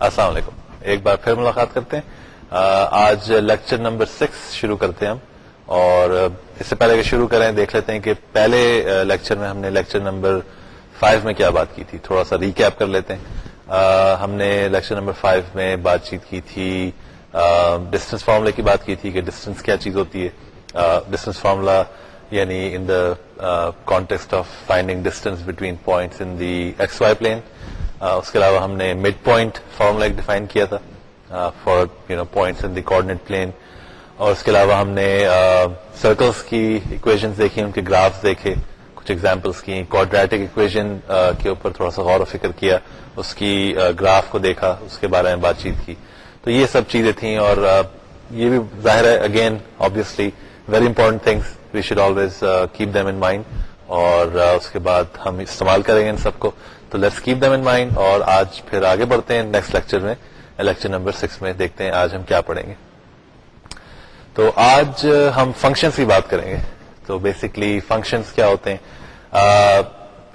السلام علیکم۔ ایک بار پھر ملاقات کرتے ہیں۔ آج لیکچر نمبر سکس شروع کرتے ہیں ہم۔ اور اس سے پہلے کہ شروع کریں، دیکھ لیتے ہیں کہ پہلے لیکچر میں ہم نے لیکچر نمبر فائیو میں کیا بات کی تھی۔ تھوڑا سا ریکیپ کر لیتے ہیں۔ ہم نے لیکچر نمبر فائیو میں بات چیت کی تھی۔ ڈسٹینس فارمولہ کی بات کی تھی کہ ڈسٹینس کیا چیز ہوتی ہے۔ ڈسٹینس فارمولا یعنی in the context of finding distance between points in the X Y plane اس کے علاوہ ہم نے مڈ پوائنٹ فارمولا ایک ڈیفائن کیا تھا for you know points in the coordinate plane اور اس کے علاوہ ہم نے سرکلس کی اکویژنس دیکھی ان کے گرافس دیکھے، کچھ ایگزامپلس کی کوڈریٹک اکویژن کے اوپر تھوڑا سا غور و فکر کیا، اس کی گراف کو دیکھا، اس کے بارے میں بات چیت کی۔ تو یہ سب چیزیں تھیں اور یہ بھی ظاہر ہے again obviously very important things we should always keep them in mind اور اس کے بعد ہم استعمال کریں گے ان سب کو۔ تو let's keep them in mind اور آج پھر آگے بڑھتے ہیں نیکسٹ لیکچر میں۔ لیکچر نمبر سکس میں دیکھتے ہیں آج ہم کیا پڑھیں گے۔ تو آج ہم فنکشنس کی بات کریں گے۔ تو بیسکلی فنکشنس کیا ہوتے ہیں؟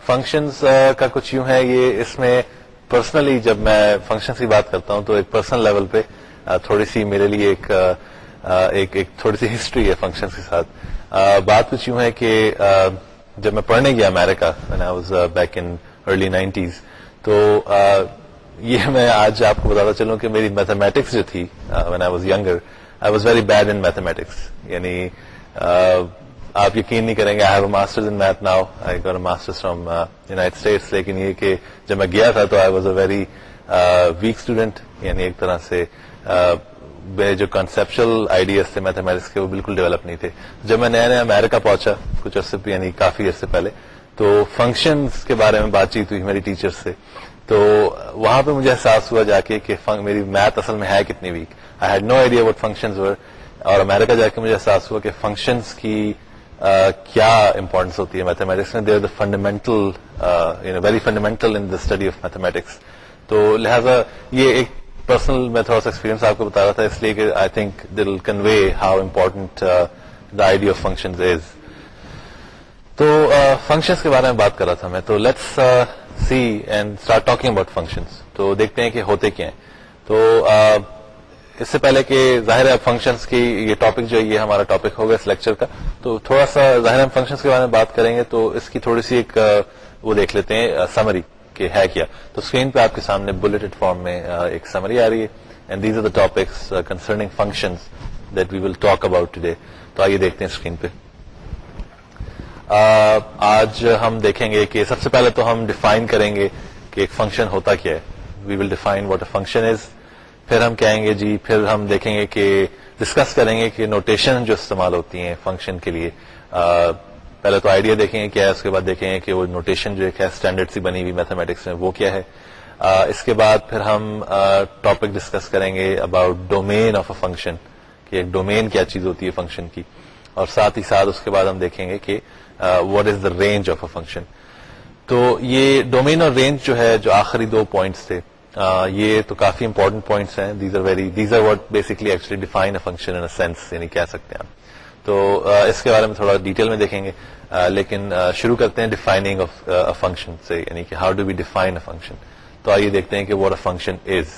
فنکشنس کا کچھ یوں ہے یہ اس میں پرسنلی جب میں فنکشنس کی بات کرتا ہوں تو ایک پرسنل لیول پہ تھوڑی سی میرے لیے ایک ایک, ایک تھوڑی سی ہسٹری ہے فنکشنس کے ساتھ۔ بات کچھ یوں ہے کہ جب میں پڑھنے گیا America was back in early nineties تو یہ میں آج آپ کو بتاتا چلوں کہ میری میتھمیٹکس جو تھی when I was یگر I was very bad in mathematics یعنی آپ یقین نہیں کریں گے I have master in math now I got master from United States لیکن یہ کہ جب میں گیا تھا تو I was a very weak student یعنی ایک طرح سے جو کنسپشل آئیڈیاز تھے میتھمیٹکس کے، وہ بالکل ڈیولپ نہیں تھے. جب میں نیا نیا امیرکا پہنچا، کچھ عرصے یعنی کافی عرصے پہلے تو فنکشنز کے بارے میں بات چیت ہوئی میری ٹیچر سے۔ تو وہاں پہ مجھے احساس ہوا جا کے کہ میری میتھ اصل میں ہے کتنی weak I had no idea what functions were اور امیرکا جا کے مجھے احساس ہوا کہ فنکشنز کی کیا امپورٹینس ہوتی ہے میتھمیٹکس میں۔ There the fundamental very fundamental in the study of mathematics تو لہٰذا یہ ایک پرسنل میں تھوڑا سا ایکسپیرینس آپ کو بتا رہا تھا، اس لیے کہ I think I'll convey how important the idea of function is تو فنکشنس کے بارے میں بات کر رہا تھا میں، تو let's see and start talking about functions تو دیکھتے ہیں کہ ہوتے کیا ہیں۔ تو اس سے پہلے کہ ظاہر ہے فنکشنس کی یہ ٹاپک جو ہے، یہ ہمارا ٹاپک ہوگا اس لیکچر کا۔ تو تھوڑا سا ظاہر ہم فنکشنس کے بارے میں بات کریں گے، تو اس کی تھوڑی سی ایک وہ دیکھ لیتے ہیں سمری کہ ہے کیا۔ تو اسکرین پہ آپ کے سامنے بلٹڈ فارم میں ایک سمری آ رہی ہے۔ And these are the topics concerning functions that we will talk about today تو آئیے دیکھتے ہیں اسکرین پہ۔ آج ہم دیکھیں گے کہ سب سے پہلے تو ہم ڈیفائن کریں گے کہ ایک فنکشن ہوتا کیا ہے۔ We will define what a function is پھر ہم کہیں گے جی پھر ہم دیکھیں گے کہ ڈسکس کریں گے کہ نوٹیشن جو استعمال ہوتی ہیں فنکشن کے لیے۔ پہلے تو آئیڈیا دیکھیں گے کیا ہے، اس کے بعد دیکھیں گے کہ وہ نوٹیشن جو ہے اسٹینڈرڈ سی بنی ہوئی میتھمیٹکس میں، وہ کیا ہے۔ اس کے بعد پھر ہم ٹاپک ڈسکس کریں گے about domain of a function کہ ایک ڈومین کیا چیز ہوتی ہے فنکشن کی۔ اور ساتھ ہی ساتھ اس کے بعد ہم دیکھیں گے کہ what is the range of a function تو یہ ڈومین اور رینج جو ہے، جو آخری دو پوائنٹس تھے uh, یہ تو کافی امپورٹنٹ پوائنٹس ہیں. These are very these are what basically actually define a function in sense یعنی کہہ سکتے ہیں آپ. تو uh, اس کے بارے میں تھوڑا ڈیٹیل میں دیکھیں گے. Uh, لیکن شروع کرتے ہیں ڈیفائننگ آف فنکشن سے یعنی کہ how do we define a function تو آئیے دیکھتے ہیں کہ واٹ اے فنکشن از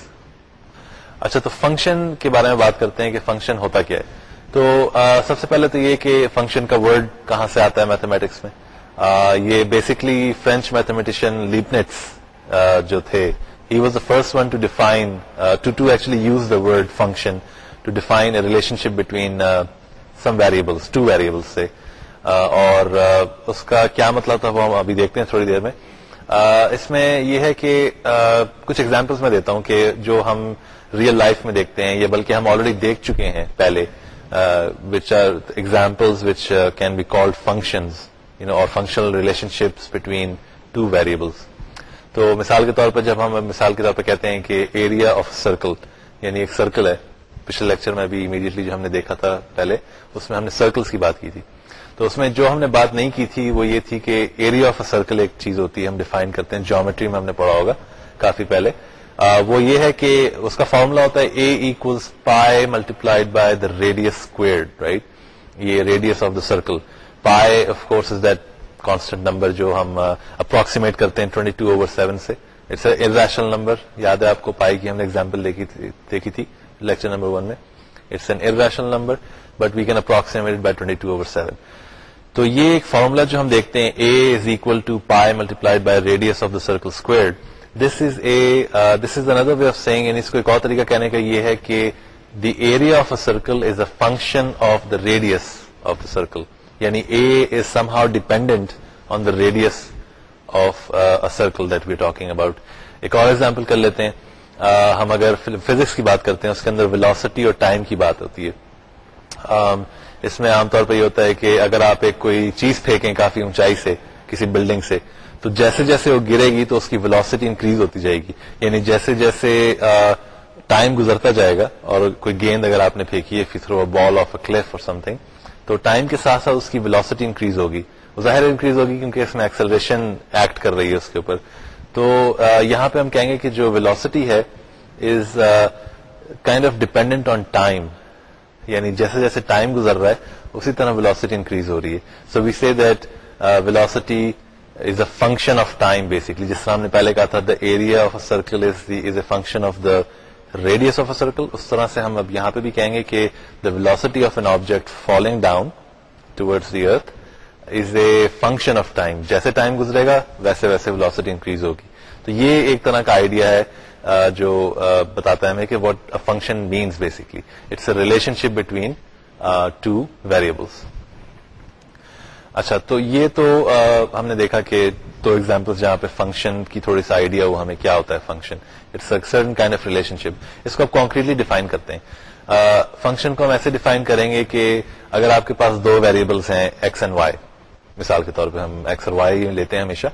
اچھا تو فنکشن کے بارے میں بات کرتے ہیں کہ فنکشن ہوتا کیا ہے. تو سب سے پہلے تو یہ کہ فنکشن کا ورڈ کہاں سے آتا ہے میتھمیٹکس میں؟ یہ بیسکلی فرینچ میتھمیٹیشین لیپنیٹس جو تھے he was the first one to define to to actually use the word function to define a relationship between some variables two variables سے۔ اور اس کا کیا مطلب تھا وہ ہم ابھی دیکھتے ہیں تھوڑی دیر میں۔ اس میں یہ ہے کہ کچھ ایگزامپلس میں دیتا ہوں کہ جو ہم ریئل لائف میں دیکھتے ہیں یا بلکہ ہم آلریڈی دیکھ چکے ہیں پہلے۔ Which are examples which can be called functions you know اور functional relationships between two variables تو مثال کے طور پر جب ہم مثال کے طور پہ کہتے ہیں کہ ایریا آف سرکل یعنی ایک سرکل ہے. پچھلے لیکچر میں بھی امیڈیٹلی جو ہم نے دیکھا تھا پہلے، اس میں ہم نے سرکلس کی بات کی تھی. تو اس میں جو ہم نے بات نہیں کی تھی، وہ یہ تھی کہ ایریا آف اے سرکل ایک چیز ہوتی ہے، ہم ڈیفائن کرتے ہیں. جیومیٹری میں ہم نے پڑھا ہوگا کافی پہلے. وہ یہ ہے کہ اس کا فارمولا ہوتا ہے A equals pi multiplied by the radius squared right یہ radius of the circle pi of course is that constant number جو ہم اپروکسیمیٹ کرتے ہیں 22 اوور 7 سے. اٹس اے ارشنل نمبر یاد ہے آپ کو پائی کی ہم نے ایگزامپل دیکھی تھی لیکچر نمبر ون میں. It's an irrational number but we can approximate by twenty two over seven تو یہ ایک فارمولا جو ہم دیکھتے ہیں A is equal to pi multiplied by radius of the circle square this is A this is another way of seeing اس کو ایک اور طریقہ کہنے کا یہ ہے کہ the area of a circle is a function of the radius of the circle یعنی A is somehow dependent on the radius of circle that we talking about ایک اور ایگزامپل کر لیتے ہیں uh, ہم اگر فزکس کی بات کرتے ہیں اس کے اندر ویلاسٹی اور ٹائم کی بات ہوتی ہے um, اس میں عام طور پہ یہ ہوتا ہے کہ اگر آپ ایک کوئی چیز پھینکیں کافی اونچائی سے کسی بلڈنگ سے تو جیسے جیسے وہ گرے گی تو اس کی ویلوسٹی انکریز ہوتی جائے گی. یعنی جیسے جیسے ٹائم گزرتا جائے گا اور کوئی گیند اگر آپ نے پھینکی ہے تھرو بال آف اے کلف اور سم تھنگ تو ٹائم کے ساتھ ساتھ اس کی ویلوسٹی انکریز ہوگی. ظاہر انکریز ہوگی کیونکہ اس میں ایکسلریشن ایکٹ کر رہی ہے اس کے اوپر. تو یہاں پہ ہم کہیں گے کہ جو ویلوسٹی ہے is kind of dependent on time یعنی جیسے جیسے ٹائم گزر رہا ہے، اسی طرح ویلوسٹی انکریز ہو رہی ہے. So we see that velocity is a function of time basically جس طرح ہم نے پہلے کہا تھا the area of a circle is a function of the radius of a circle اس طرح سے ہم اب یہاں پہ بھی کہیں گے کہ the velocity of an object falling down towards the earth is a function of time جیسے ٹائم گزرے گا، ویسے ویسے ویلوسٹی انکریز ہوگی. تو یہ ایک طرح کا آئیڈیا ہے جو بتاتا ہے ہمیں کہ what function means basically it's a relationship between two variables اچھا تو یہ تو ہم نے دیکھا کہ دو ایگزامپل جہاں پہ فنکشن کی تھوڑی سا آئیڈیا وہ ہمیں کیا ہوتا ہے function it's certain kind of relationship اس کو آپ کانکریٹلی ڈیفائن کرتے ہیں۔ فنکشن کو ہم ایسے ڈیفائن کریں گے کہ اگر آپ کے پاس دو ویریبلس ہیں ایکس اینڈ وائی مثال کے طور پہ ہم ایکس اور وائی لیتے ہیں ہمیشہ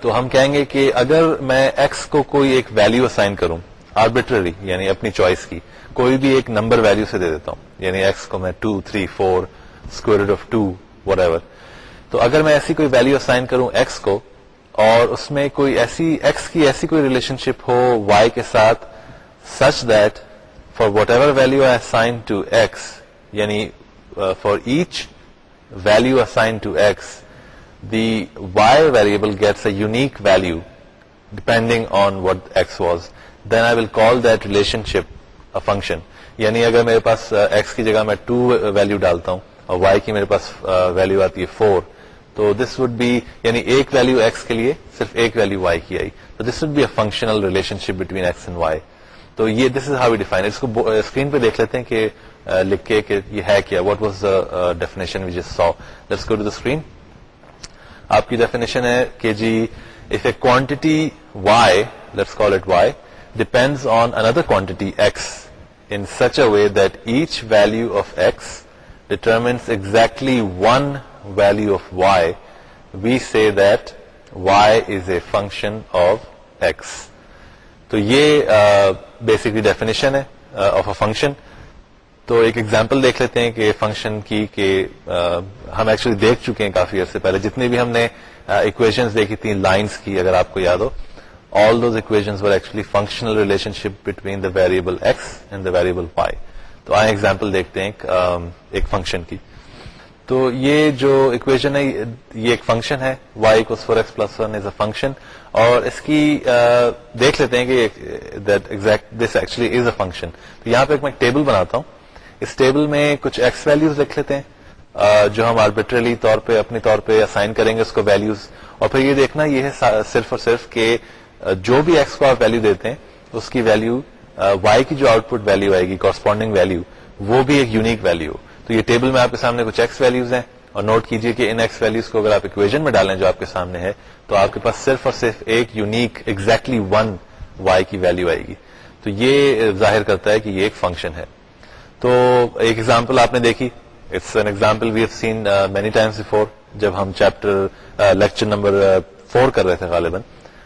تو ہم کہیں گے کہ اگر میں ایکس کو کوئی ایک ویلو اسائن کروں آربیٹری یعنی اپنی چوائس کی، کوئی بھی ایک نمبر ویلو سے دے دیتا ہوں یعنی ایکس کو میں two three four square of two whatever تو اگر میں ایسی کوئی ویلو اسائن کروں ایکس کو اور اس میں کوئی ایسی ایکس کی ایسی کوئی ریلیشن شپ ہو وائی کے ساتھ such that for whatever value assign to X یعنی for each value assign to X the y variable gets a unique value depending on what x was, then I will call that relationship a function. یعنی اگر میرے پاس uh, x کی جگہ میں two value ڈالتا ہوں اور وائی کی میرے پاس uh, ویلو آتی ہے فور تو دس وڈ بی یعنی ایک ویلو ایکس کے لیے صرف ایک ویلو وائی کی آئی۔ تو this would be a functional relationship between X and Y تو یہ this is how we define اس کو اسکرین uh, پہ دیکھ لیتے ہیں کہ uh, لکھ کے کہ یہ ہے کیا۔ What was the definition which is so let's go to the screen آپ کی ڈیفینیشن ہے کہ جی if a quantity Y let's call it Y depends on another quantity X in such a way that each value of X determines exactly one value of Y we see that Y is a function of X تو یہ basically definition ہے of a function تو ایک example دیکھ لیتے ہیں کہ function کی کہ ہم ایکچولی دیکھ چکے ہیں کافی عرصے پہلے. جتنے بھی ہم نے اکویشنز دیکھی تھیں لائنس کی اگر آپ کو یاد ہو. All those equations were actually functional relationship between the variable X and the variable Y تو آئے ایگزامپل دیکھتے ہیں ایک فنکشن کی. تو یہ جو اکویشن ہے، یہ ایک فنکشن ہے وائی کو four X plus one is a function اور اس کی دیکھ لیتے ہیں کہ this actually is a function تو یہاں پہ ایک میں ٹیبل بناتا ہوں۔ اس ٹیبل میں کچھ ایکس ویلوز لکھ لیتے ہیں جو ہم آربیٹریلی طور پہ اپنی طور پہ اسائن کریں گے اس کو ویلوز اور پھر یہ دیکھنا، یہ ہے صرف اور صرف کہ جو بھی ایکس کو آپ ویلو دیتے ہیں، اس کی ویلو وائی کی جو آؤٹ پٹ ویلو آئے گی کورسپونڈنگ ویلو وہ بھی ایک یونیک ویلو تو یہ ٹیبل میں آپ کے سامنے کچھ ایکس ویلوز ہیں اور نوٹ کیجیے کہ ان ایکس ویلوز کو اگر آپ اکویژن میں ڈالیں جو آپ کے سامنے ہے، تو آپ کے پاس صرف اور صرف ایک یونیک ایگزیکٹلی ون وائی کی ویلو آئے گی۔ تو یہ ظاہر کرتا ہے کہ یہ ایک فنکشن ہے۔ تو ایک ایگزامپل آپ نے دیکھی۔ It's an example we have seen many times before جب ہم چیپٹر لیکچر نمبر فور کر رہے تھے غالباً۔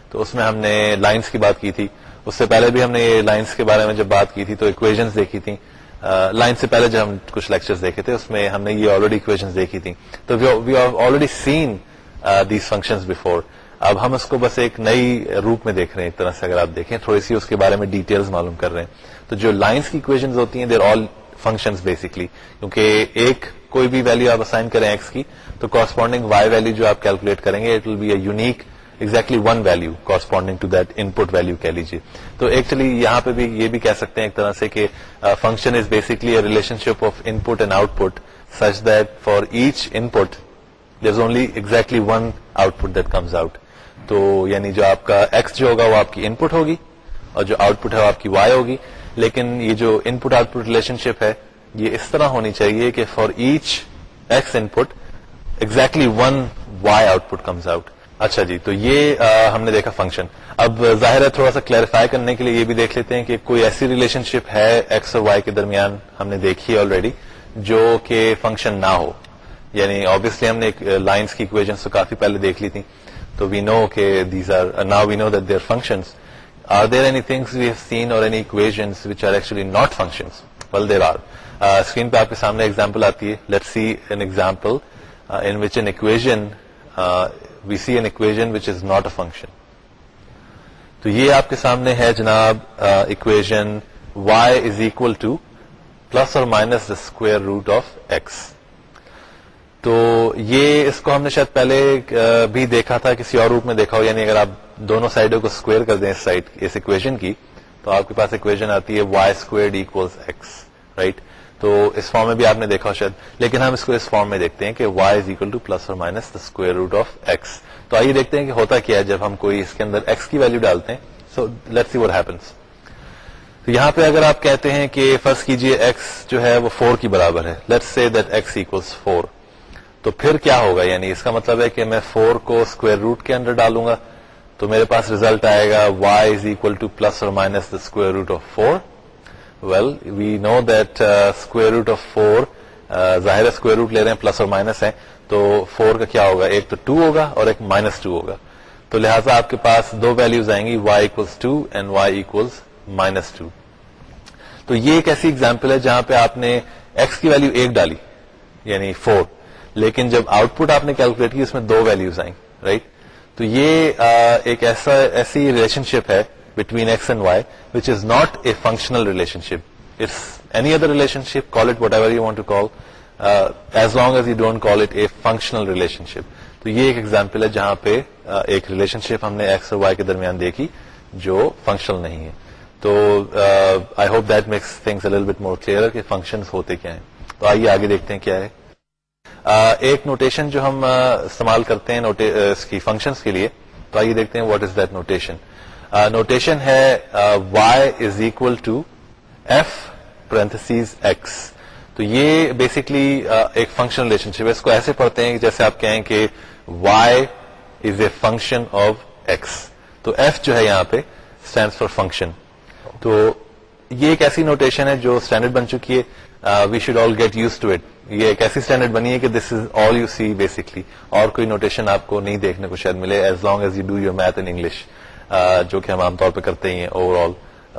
تو اس میں ہم نے لائنس کی بات کی تھی۔ اس سے پہلے بھی ہم نے یہ لائنس کے بارے میں جب بات کی تھی تو اکویژنس دیکھی تھی لائن سے پہلے جب ہم کچھ لیکچر دیکھے تھے، اس میں ہم نے یہ آلریڈی اکویژنس دیکھی تھی تو we are already seen these function before اب ہم اس کو بس ایک نئی روپ میں دیکھ رہے ہیں، ایک طرح سے اگر آپ دیکھیں، تھوڑی سی اس کے بارے میں ڈیٹیلز معلوم کر رہے ہیں۔ تو جو لائنس کی اکویژنس ہوتی ہیں دیر آل فنکشن بیسکلی کیونکہ ایک کوئی بھی ویلو آپ اسائن کریں ایکس کی، تو کورسپونڈنگ وائی ویلو جو آپ کیلکولیٹ کریں گے it will be a unique exactly one value corresponding to that input value کہہ لیجیے تو ایکچولی یہاں پہ بھی یہ بھی کہہ سکتے ہیں ایک طرح سے کہ function is basically relationship of input and output such that for each input there is only exactly one output that comes out تو یعنی جو آپ کا ایکس جو ہوگا وہ آپ کی ان پٹ ہوگی اور جو آؤٹ پٹ ہے وہ آپ کی وائی ہوگی۔ لیکن یہ جو input output relationship ہے یہ اس طرح ہونی چاہیے کہ for each X input exactly one Y output comes out اچھا جی تو یہ ہم نے دیکھا فنکشن اب ظاہر ہے تھوڑا سا کلیریفائی کرنے کے لیے یہ بھی دیکھ لیتے ہیں کہ کوئی ایسی ریلیشن شپ ہے ایکس اور وائی کے درمیان ہم نے دیکھی آلریڈی جو کہ فنکشن نہ ہو. یعنی آبیسلی ہم نے لائنس کی اکویژ تو کافی پہلے دیکھ لی تھی تو وی نو کہ these are now we know that their functions are there any things we have seen اور any equations which are actually not functions well there are screen پہ آپ کے سامنے ایگزامپل آتی ہے. Let see an example in which an equation we see an equation which is not a function تو یہ آپ کے سامنے ہے جناب equation Y is equal to plus اور minus the square root of x تو یہ اس کو ہم نے شاید پہلے بھی دیکھا تھا، کسی اور روپ میں دیکھا ہو یعنی اگر آپ دونوں سائڈوں کو اسکوئر کر دیں اس سائڈ اس اکویژن کی، تو آپ کے پاس اکویژن آتی ہے y square equals x right تو اس فارم میں بھی آپ نے دیکھا شاید، لیکن ہم اس کو اس فارم میں دیکھتے ہیں کہ y is equal to plus اور minus the square root of x تو آئیے دیکھتے ہیں کہ ہوتا کیا ہے جب ہم کوئی اس کے اندر ایکس کی ویلو ڈالتے ہیں. So let see what happens تو یہاں پہ اگر آپ کہتے ہیں کہ فرض کیجیے ایکس جو ہے وہ فور کی برابر ہے. Let see that x equals four تو پھر کیا ہوگا؟ یعنی اس کا مطلب ہے کہ میں فور کو اسکوئر روٹ کے اندر ڈالوں گا. تو میرے پاس ریزلٹ آئے گا y is equal to plus اور minus the square root of four well we know that square root of four ظاہر اسکوئر روٹ لے رہے ہیں پلس اور مائنس ہے تو فور کا کیا ہوگا؟ ایک تو ٹو ہوگا اور ایک مائنس ٹو ہوگا. تو لہٰذا آپ کے پاس دو ویلوز آئیں گی y equals two and y equals minus two تو یہ ایک ایسی ایگزامپل ہے جہاں پہ آپ نے ایکس کی ویلو ایک ڈالی یعنی فور لیکن جب آؤٹ پٹ آپ نے کیلکولیٹ کی، اس میں دو ویلوز آئیں رائٹ تو یہ ایک ایسا، ایسی ریلیشن شپ ہے between x and y which is not a functional relationship it's any other relationship call it whatever you want to call as long as you don't call it a functional relationship تو یہ ایک example ہے جہاں پہ uh, ایک relation شپ ہم نے x اور وائی کے درمیان دیکھی جو فنکشنل نہیں ہے. تو I hope that makes things bit more clear کہ فنکشن ہوتے کیا ہیں. تو آئیے آگے دیکھتے ہیں کیا ہے. Uh, ایک نوٹیشن جو ہم uh, استعمال کرتے ہیں اس کی فنکشنس کے لیے. تو آئیے دیکھتے ہیں what is that notation notation ہے y is equal to f parentheses x تو یہ بیسکلی ایک فنکشن ریلیشن شپ ہے۔ اس کو ایسے پڑھتے ہیں جیسے آپ کہیں کہ y is a function of x تو ایف جو ہے یہاں پہ اسٹینڈ فار فنکشن تو یہ ایک ایسی نوٹیشن ہے جو اسٹینڈرڈ بن چکی ہے۔ We should all get used to it یہ ایک ایسی اسٹینڈرڈ بنی ہے کہ this is all you see basically اور کوئی نوٹیشن آپ کو نہیں دیکھنے کو شاید ملے as long as you do your math in English جو کہ ہم عام طور پہ کرتے ہیں over all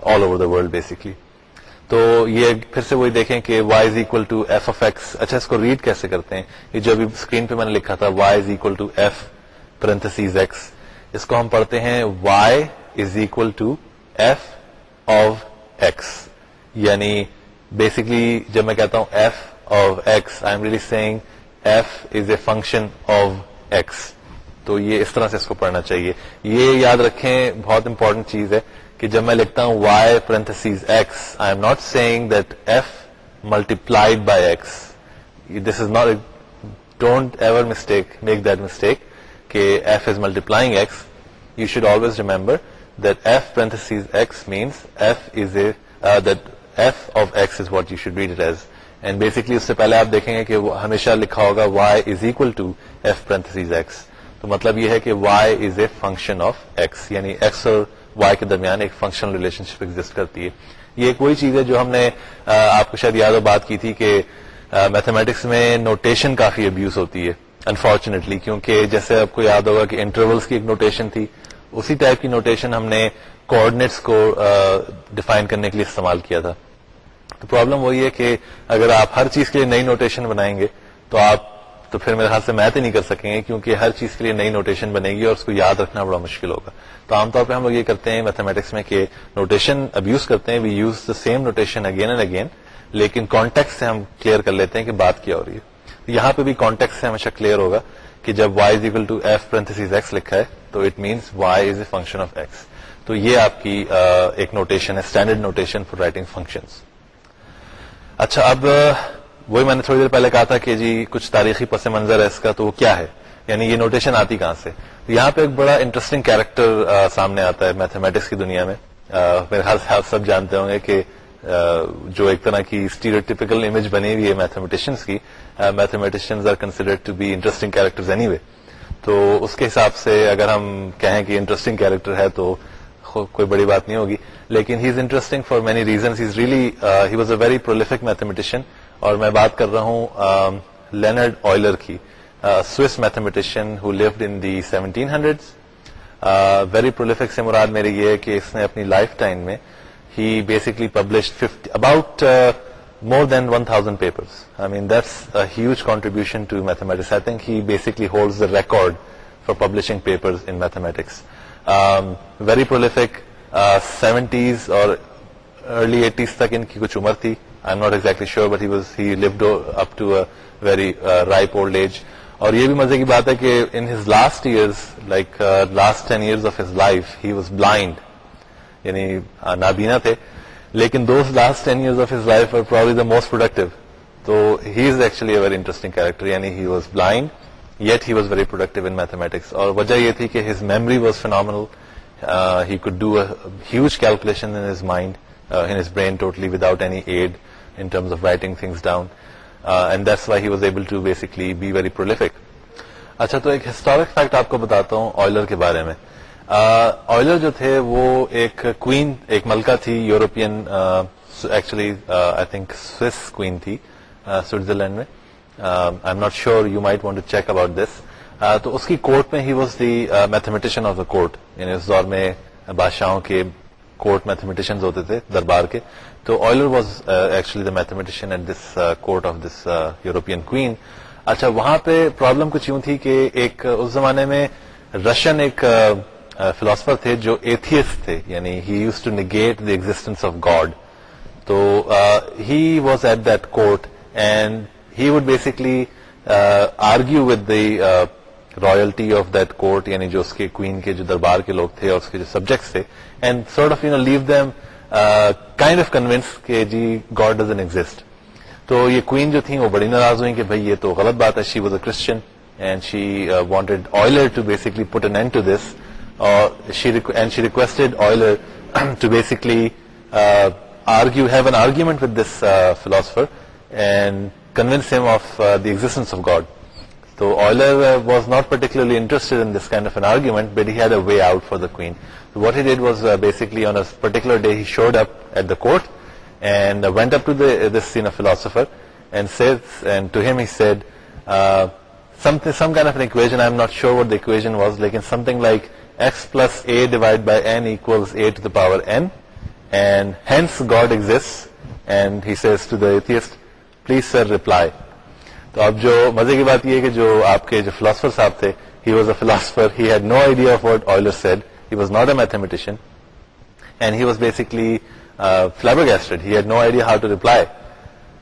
all over the world basically تو یہ پھر سے وہی دیکھیں کہ y is equal to f of x اچھا اس کو ریڈ کیسے کرتے ہیں؟ یہ جو ابھی اسکرین پہ میں نے لکھا تھا y is equal to f parentheses x اس کو ہم پڑھتے ہیں y is equal to f of x یعنی بیسکلی جب میں کہتا ہوں f of x I am really saying f is a function of x تو یہ اس طرح سے اس کو پڑھنا چاہیے۔ یہ یاد رکھیں، بہت امپورٹنٹ چیز ہے کہ جب میں لکھتا ہوں y parentheses x I am not saying that f multiplied by x this is not don't ever mistake make that mistake کہ f is multiplying x you should always remember that f parentheses x means f is a that f of x is what you should read it as and basically اس سے پہلے آپ دیکھیں گے کہ ہمیشہ لکھا ہوگا y is equal to f parentheses x تو مطلب یہ ہے کہ y is a function of x یعنی ایکس اور وائی کے درمیان ایک فنکشنل ریلیشن شپ ایگزٹ کرتی ہے۔ یہ ایک وہی چیز ہے جو ہم نے آپ کو شاید یاد بات کی تھی کہ میتھمیٹکس میں نوٹیشن کافی ابیوز ہوتی ہے انفارچونیٹلی کیونکہ جیسے آپ کو یاد ہوگا کہ انٹرولس کی ایک نوٹیشن تھی، اسی ٹائپ کی نوٹیشن ہم نے کوآڈینیٹس کو ڈیفائن کرنے کے لیے استعمال کیا تھا۔ تو پرابلم وہی ہے کہ اگر آپ ہر چیز کے لیے نئی نوٹیشن بنائیں گے، تو آپ تو پھر میرے خیال سے میتھ ہی نہیں کر سکیں گے کیونکہ ہر چیز کے لیے نئی نوٹیشن بنے گی اور اس کو یاد رکھنا بڑا مشکل ہوگا۔ تو عام طور پہ ہم لوگ یہ کرتے ہیں میتھمیٹکس میں کہ نوٹیشن اب یوز کرتے ہیں we use the same notation again and again لیکن کانٹیکٹ سے ہم کلیئر کر لیتے ہیں کہ بات کیا ہو رہی ہے۔ یہاں پہ بھی کانٹیکٹ سے ہمیشہ کلیئر ہوگا کہ جب y is equal to f parentheses x لکھا ہے، تو it means y is a function of x تو یہ آپ کی ایک نوٹیشن ہے standard notation for writing function اچھا اب وہی میں نے تھوڑی دیر پہلے کہا تھا کہ جی کچھ تاریخی پس منظر ہے اس کا، تو وہ کیا ہے؟ یعنی یہ نوٹیشن آتی کہاں سے؟ یہاں پہ ایک بڑا انٹرسٹنگ کیریکٹر سامنے آتا ہے میتھمیٹکس کی دنیا میں۔ میرے خیال سے آپ سب جانتے ہوں گے کہ جو ایک طرح کی اسٹیریوٹیپیکل امیج بنی ہوئی ہے میتھمیٹیشینس کی mathematicians are considered to be interesting character anyway تو اس کے حساب سے اگر ہم کہیں کہ انٹرسٹنگ کیریکٹر ہے تو کوئی بڑی بات نہیں ہوگی۔ لیکن he is interesting for many reasons he is really he was a very prolific mathematician اور میں بات کر رہا ہوں لینرڈ آئلر کی Swiss mathematician who lived in the seventeen hundred very prolific سے مراد میری یہ ہے کہ اس نے اپنی لائف ٹائم میں he basically publish about more than one thousand papers I mean that's huge contribution to mathematics I think he basically holds the record for publishing paper in mathematics very prolific seventies اور early eighties تک ان کی کچھ عمر تھی۔ I am not exactly sure but he was he up to very ripe old age اور یہ بھی مزے کی بات ہے کہ in his last years like last ten years of his life he was blind یعنی نابینا تھے. لیکن those last ten years of his life are probably the most productive تو he is actually a very interesting character یعنی he was blind yet he was very productive in mathematics اور وجہ یہ تھی کہ his memory was phenomenal he could do a huge calculation in his mind in his brain totally without any aid in terms of writing things down and that's why he was able to basically be very prolific اچھا تو ایک historic fact آپ کو بتاتا ہوں آئلر کے بارے میں. Uh, آئلر جو تھے، وہ ایک کوئین ایک ملکہ تھی European actually I think Swiss queen تھی uh, سوئٹزرلینڈ میں. I am not sure you might want to check about this تو اس کی کورٹ میں he was the mathematician of the court یعنی اس دور میں بادشاہوں کے کورٹ میتھمیٹیشینز ہوتے تھے، دربار کے. تو Euler was actually the mathematician at this court of this European queen اچھا وہاں پہ پرابلم کچھ یوں تھی کہ ایک اس زمانے میں رشین ایک uh, uh, فلاسفر تھے جو ایتھیس تھے یعنی he used to negate the existence of God تو he was at that court and he would basically argue with the royalty of that court یعنی جو اس کے کوئین کے جو دربار کے لوگ تھے اور اس کے جو سبجیکٹس تھے and sort of you know leave them kind of convince کہ جی گاڈ ڈزن ایگزٹ تو یہ کوئین جو تھیں وہ بڑی ناراض ہوئی کہ بھائی یہ تو غلط بات ہے she was a Christian and she wanted Euler to basically put an end to this and she requested Euler to basically argue have an argument with this philosopher and convince him of the existence of God تو Euler was not particularly interested in this kind of an argument but he had a way out for the queen what he did was basically on particular day he showed up at the court and went up to this scene philosopher and says and to him he said some kind of equation I am not sure what the equation was لیکن something like x plus a divide by n equals a to the power n and hence God exist and he says to the atheist please sir reply تو اب جو مزے کی بات یہ کہ جو آپ کے جو فلاسفر صاحب تھے he was a philosopher he had no idea of what Euler said he was not a mathematician and he was basically flabbergasted. He had no idea how to reply.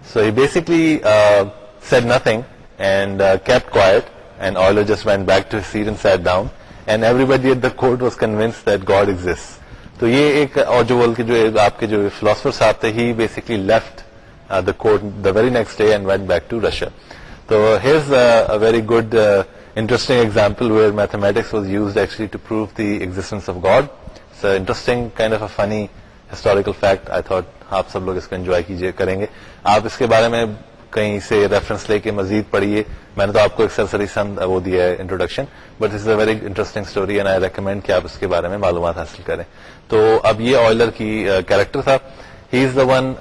So he basically uh, said nothing and uh, kept quiet, and Euler just went back to his seat and sat down, and everybody at the court was convinced that God exists. تو یہ ایک اور جو بول کے جو آپ کے جو فلاسفر صاحب تھے he basically left the court the very next day and went back to Russia تو here's a very good interesting example where mathematics was used actually to prove the existence of God interesting kind of a funny historical fact I thought آپ سب لوگ اس کو enjoy کیجیے کریں گے آپ اس کے بارے میں کہیں سے ریفرنس لے کے مزید پڑھیے میں نے تو آپ کو ایک سرسری سند وہ دیا ہے introduction but is a very interesting story and I recommend کہ آپ اس کے بارے میں معلومات حاصل کریں تو اب یہ آئلر کی کیریکٹر تھا he is the one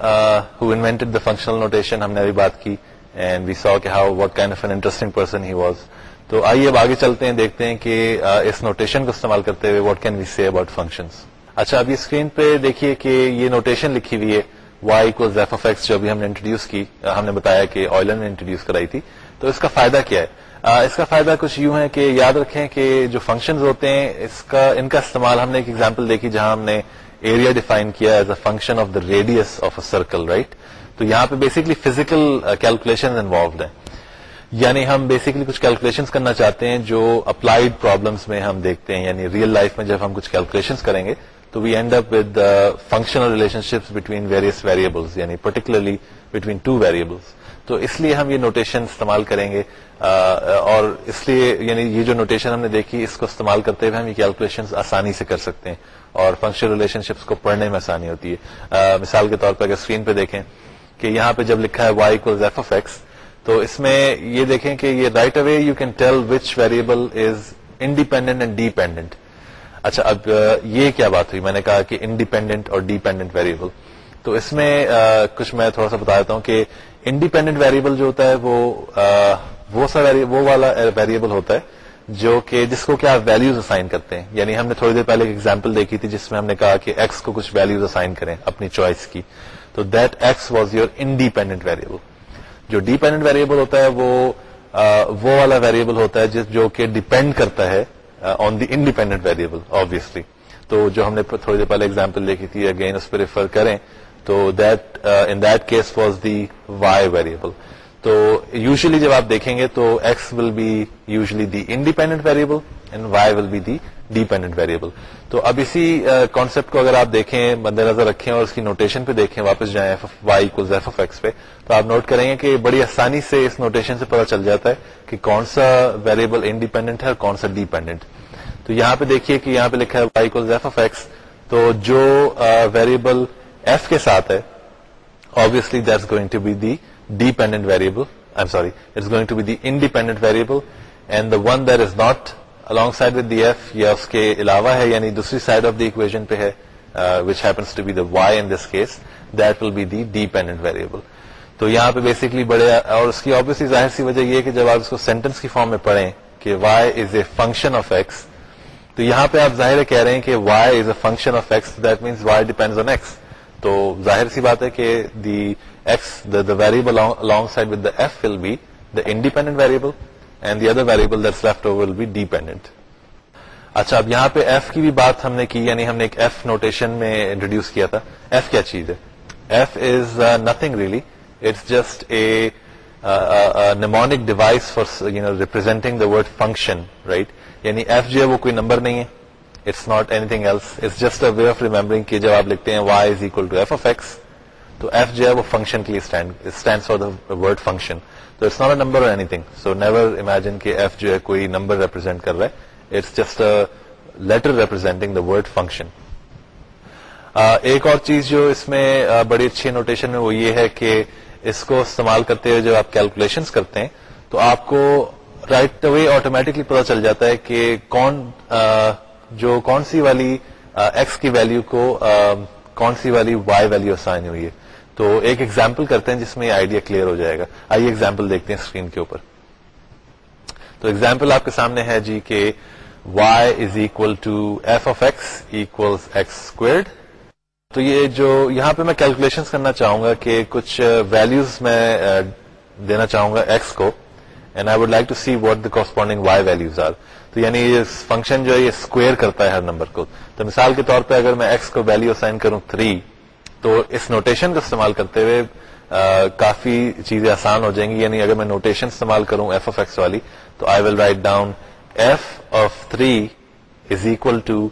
who invented the functional notation ہم نے ابھی بات کی اینڈ وی سو کہ how what kind of an interesting person he was تو آئیے اب آگے چلتے ہیں، دیکھتے ہیں کہ اس نوٹیشن کو استعمال کرتے ہوئے what can we see about functions اچھا ابھی اسکرین پہ دیکھیے کہ یہ نوٹیشن لکھی ہوئی ہے وائی کو زیف اف ایکس جو ابھی ہم نے انٹروڈیوس کی ہم نے بتایا کہ آئلر نے انٹروڈیوس کرائی تھی۔ تو اس کا فائدہ کیا ہے؟ اس کا فائدہ کچھ یوں ہے کہ یاد رکھیں کہ جو فنکشن ہوتے ہیں، اس کا، ان کا استعمال ہم نے ایک ایگزامپل دیکھی جہاں ہم نے ایریا ڈیفائن کیا as a function of the radius of a circle right تو یہاں پہ بیسکلی فزیکل کیلکولیشن انوالوڈ ہیں۔ یعنی ہم بیسکلی کچھ کیلکولیشن کرنا چاہتے ہیں جو اپلائیڈ پرابلمس میں ہم دیکھتے ہیں یعنی ریئل لائف میں جب ہم کچھ کیلکولیشن کریں گے، تو we end up with functional relationships between various variables یعنی پرٹیکولرلی بٹوین ٹو ویریبلس تو اس لیے ہم یہ نوٹیشن استعمال کریں گے اور اس لیے یعنی یہ جو نوٹیشن ہم نے دیکھی، اس کو استعمال کرتے ہوئے ہم یہ کیلکولیشن آسانی سے کر سکتے ہیں، اور فنکشنل ریلیشن شپس کو پڑھنے میں آسانی ہوتی ہے۔ مثال کے طور پر اگر اسکرین پہ دیکھیں کہ یہاں پہ جب لکھا ہے وائی ایف ایکس تو اس میں یہ دیکھیں کہ یہ right away you can tell which variable is independent and dependent اچھا اب یہ کیا بات ہوئی؟ میں نے کہا کہ انڈیپینڈنٹ اور ڈیپینڈنٹ ویریبل تو اس میں کچھ میں تھوڑا سا بتا دیتا ہوں کہ انڈیپینڈنٹ ویریبل جو ہوتا ہے وہ وہ سا وہ والا ویریبل ہوتا ہے جو کہ جس کو کیا ویلوز اسائن کرتے ہیں. یعنی ہم نے تھوڑی دیر پہلے ایک ایگزامپل دیکھی تھی جس میں ہم نے کہا کہ ایکس کو کچھ ویلوز اسائن کریں اپنی چوائس کی. تو that x was your independent variable جو ڈیپینڈنٹ ویریبل ہوتا ہے وہ وہ والا ویریبل ہوتا ہے جس جو کہ ڈیپینڈ کرتا ہے on the independent variable obviously تو جو ہم نے تھوڑی دیر پہلے ایگزامپل دیکھی تھی اگین اس پہ ریفر کریں، تو that in that case was the y variable تو یوزلی جب آپ دیکھیں گے تو x will be usually the independent variable and y will be the dependent variable تو اب اسی کانسیپٹ کو اگر آپ دیکھیں مد نظر رکھیں اور اس کی نوٹیشن پہ دیکھیں، واپس جائیں f y f of x پہ، تو آپ نوٹ کریں گے کہ بڑی آسانی سے اس نوٹیشن سے پتا چل جاتا ہے کہ کون سا ویریبل انڈیپینڈنٹ ہے اور کون سا ڈیپینڈنٹ تو یہاں پہ دیکھیے کہ یہاں پہ لکھا ہے وائی ایف اف ایکس تو جو ویریبل ایف کے ساتھ ہے، obviously that's going to be the dependent variable. I'm sorry it's going to be the independent variable and the one that is not alongside with the f یا اس کے علاوہ ہے یعنی دوسری سائڈ آف دی اکویژن پہ ہے which happens to be the Y in this case that will be the dependent variable تو یہاں پہ بیسکلی بڑے اور اس کی آبیسلی ظاہر سی وجہ یہ کہ جب آپ اس کو سینٹینس کی فارم میں پڑھیں کہ Y is a function of X تو یہاں پہ آپ ظاہر کہہ رہے ہیں کہ Y is a function of X that means Y depend on X تو ظاہر سی بات ہے کہ the X the variable along side with the F will be the independent variable and the other variable that's left over will be dependent اچھا اب یہاں پہ ایف کی بھی بات ہم نے کی یعنی ہم نے ایک ایف نوٹیشن میں انٹروڈیوس کیا تھا۔ ایف کیا چیز ہے؟ F is nothing really it's just a mnemonic device for you know representing the word function right یعنی ایف جو ہے وہ کوئی نمبر نہیں ہے۔ It's not anything else it's just a way of remembering کہ جب آپ لکھتے ہیں Y is equal to F of X تو ایف جو ہے وہ فنکشن کے لیے stand for the word function تو it's not a number anything so never imagine کہ ایف جو ہے کوئی نمبر ریپرزینٹ کر رہا ہے. It's just letter representing the word function ایک اور چیز جو اس میں بڑی اچھی نوٹیشن میں وہ یہ ہے کہ اس کو استعمال کرتے ہوئے جب آپ کیلکولیشن کرتے ہیں، تو آپ کو رائٹ وے آٹومیٹکلی پتا چل جاتا ہے کہ کون جو کون سی والی ایکس کی ویلو کو کون سی والی وائی ویلو اسائن ہوئی ہے۔ تو ایک ایگزامپل کرتے ہیں جس میں یہ آئیڈیا کلیئر ہو جائے گا۔ آئیے ایگزامپل دیکھتے ہیں اسکرین کے اوپر۔ تو ایگزامپل آپ کے سامنے ہے جی کہ Y is equal to F of X equal X squared تو یہ جو یہاں پہ میں کیلکولیشن کرنا چاہوں گا کہ کچھ ویلوز میں دینا چاہوں گا ایکس کو۔ And I would like to see what the corresponding Y values are تو یعنی یہ فنکشن جو ہے یہ اسکوئر کرتا ہے ہر نمبر کو۔ تو مثال کے طور پہ اگر میں ایکس کو ویلو اسائن کروں تھری تو اس نوٹیشن کا استعمال کرتے ہوئے کافی چیزیں آسان ہو جائیں گی۔ یعنی اگر میں نوٹیشن استعمال کروں ایف آف ایکس والی، تو I will write down F of three is equal to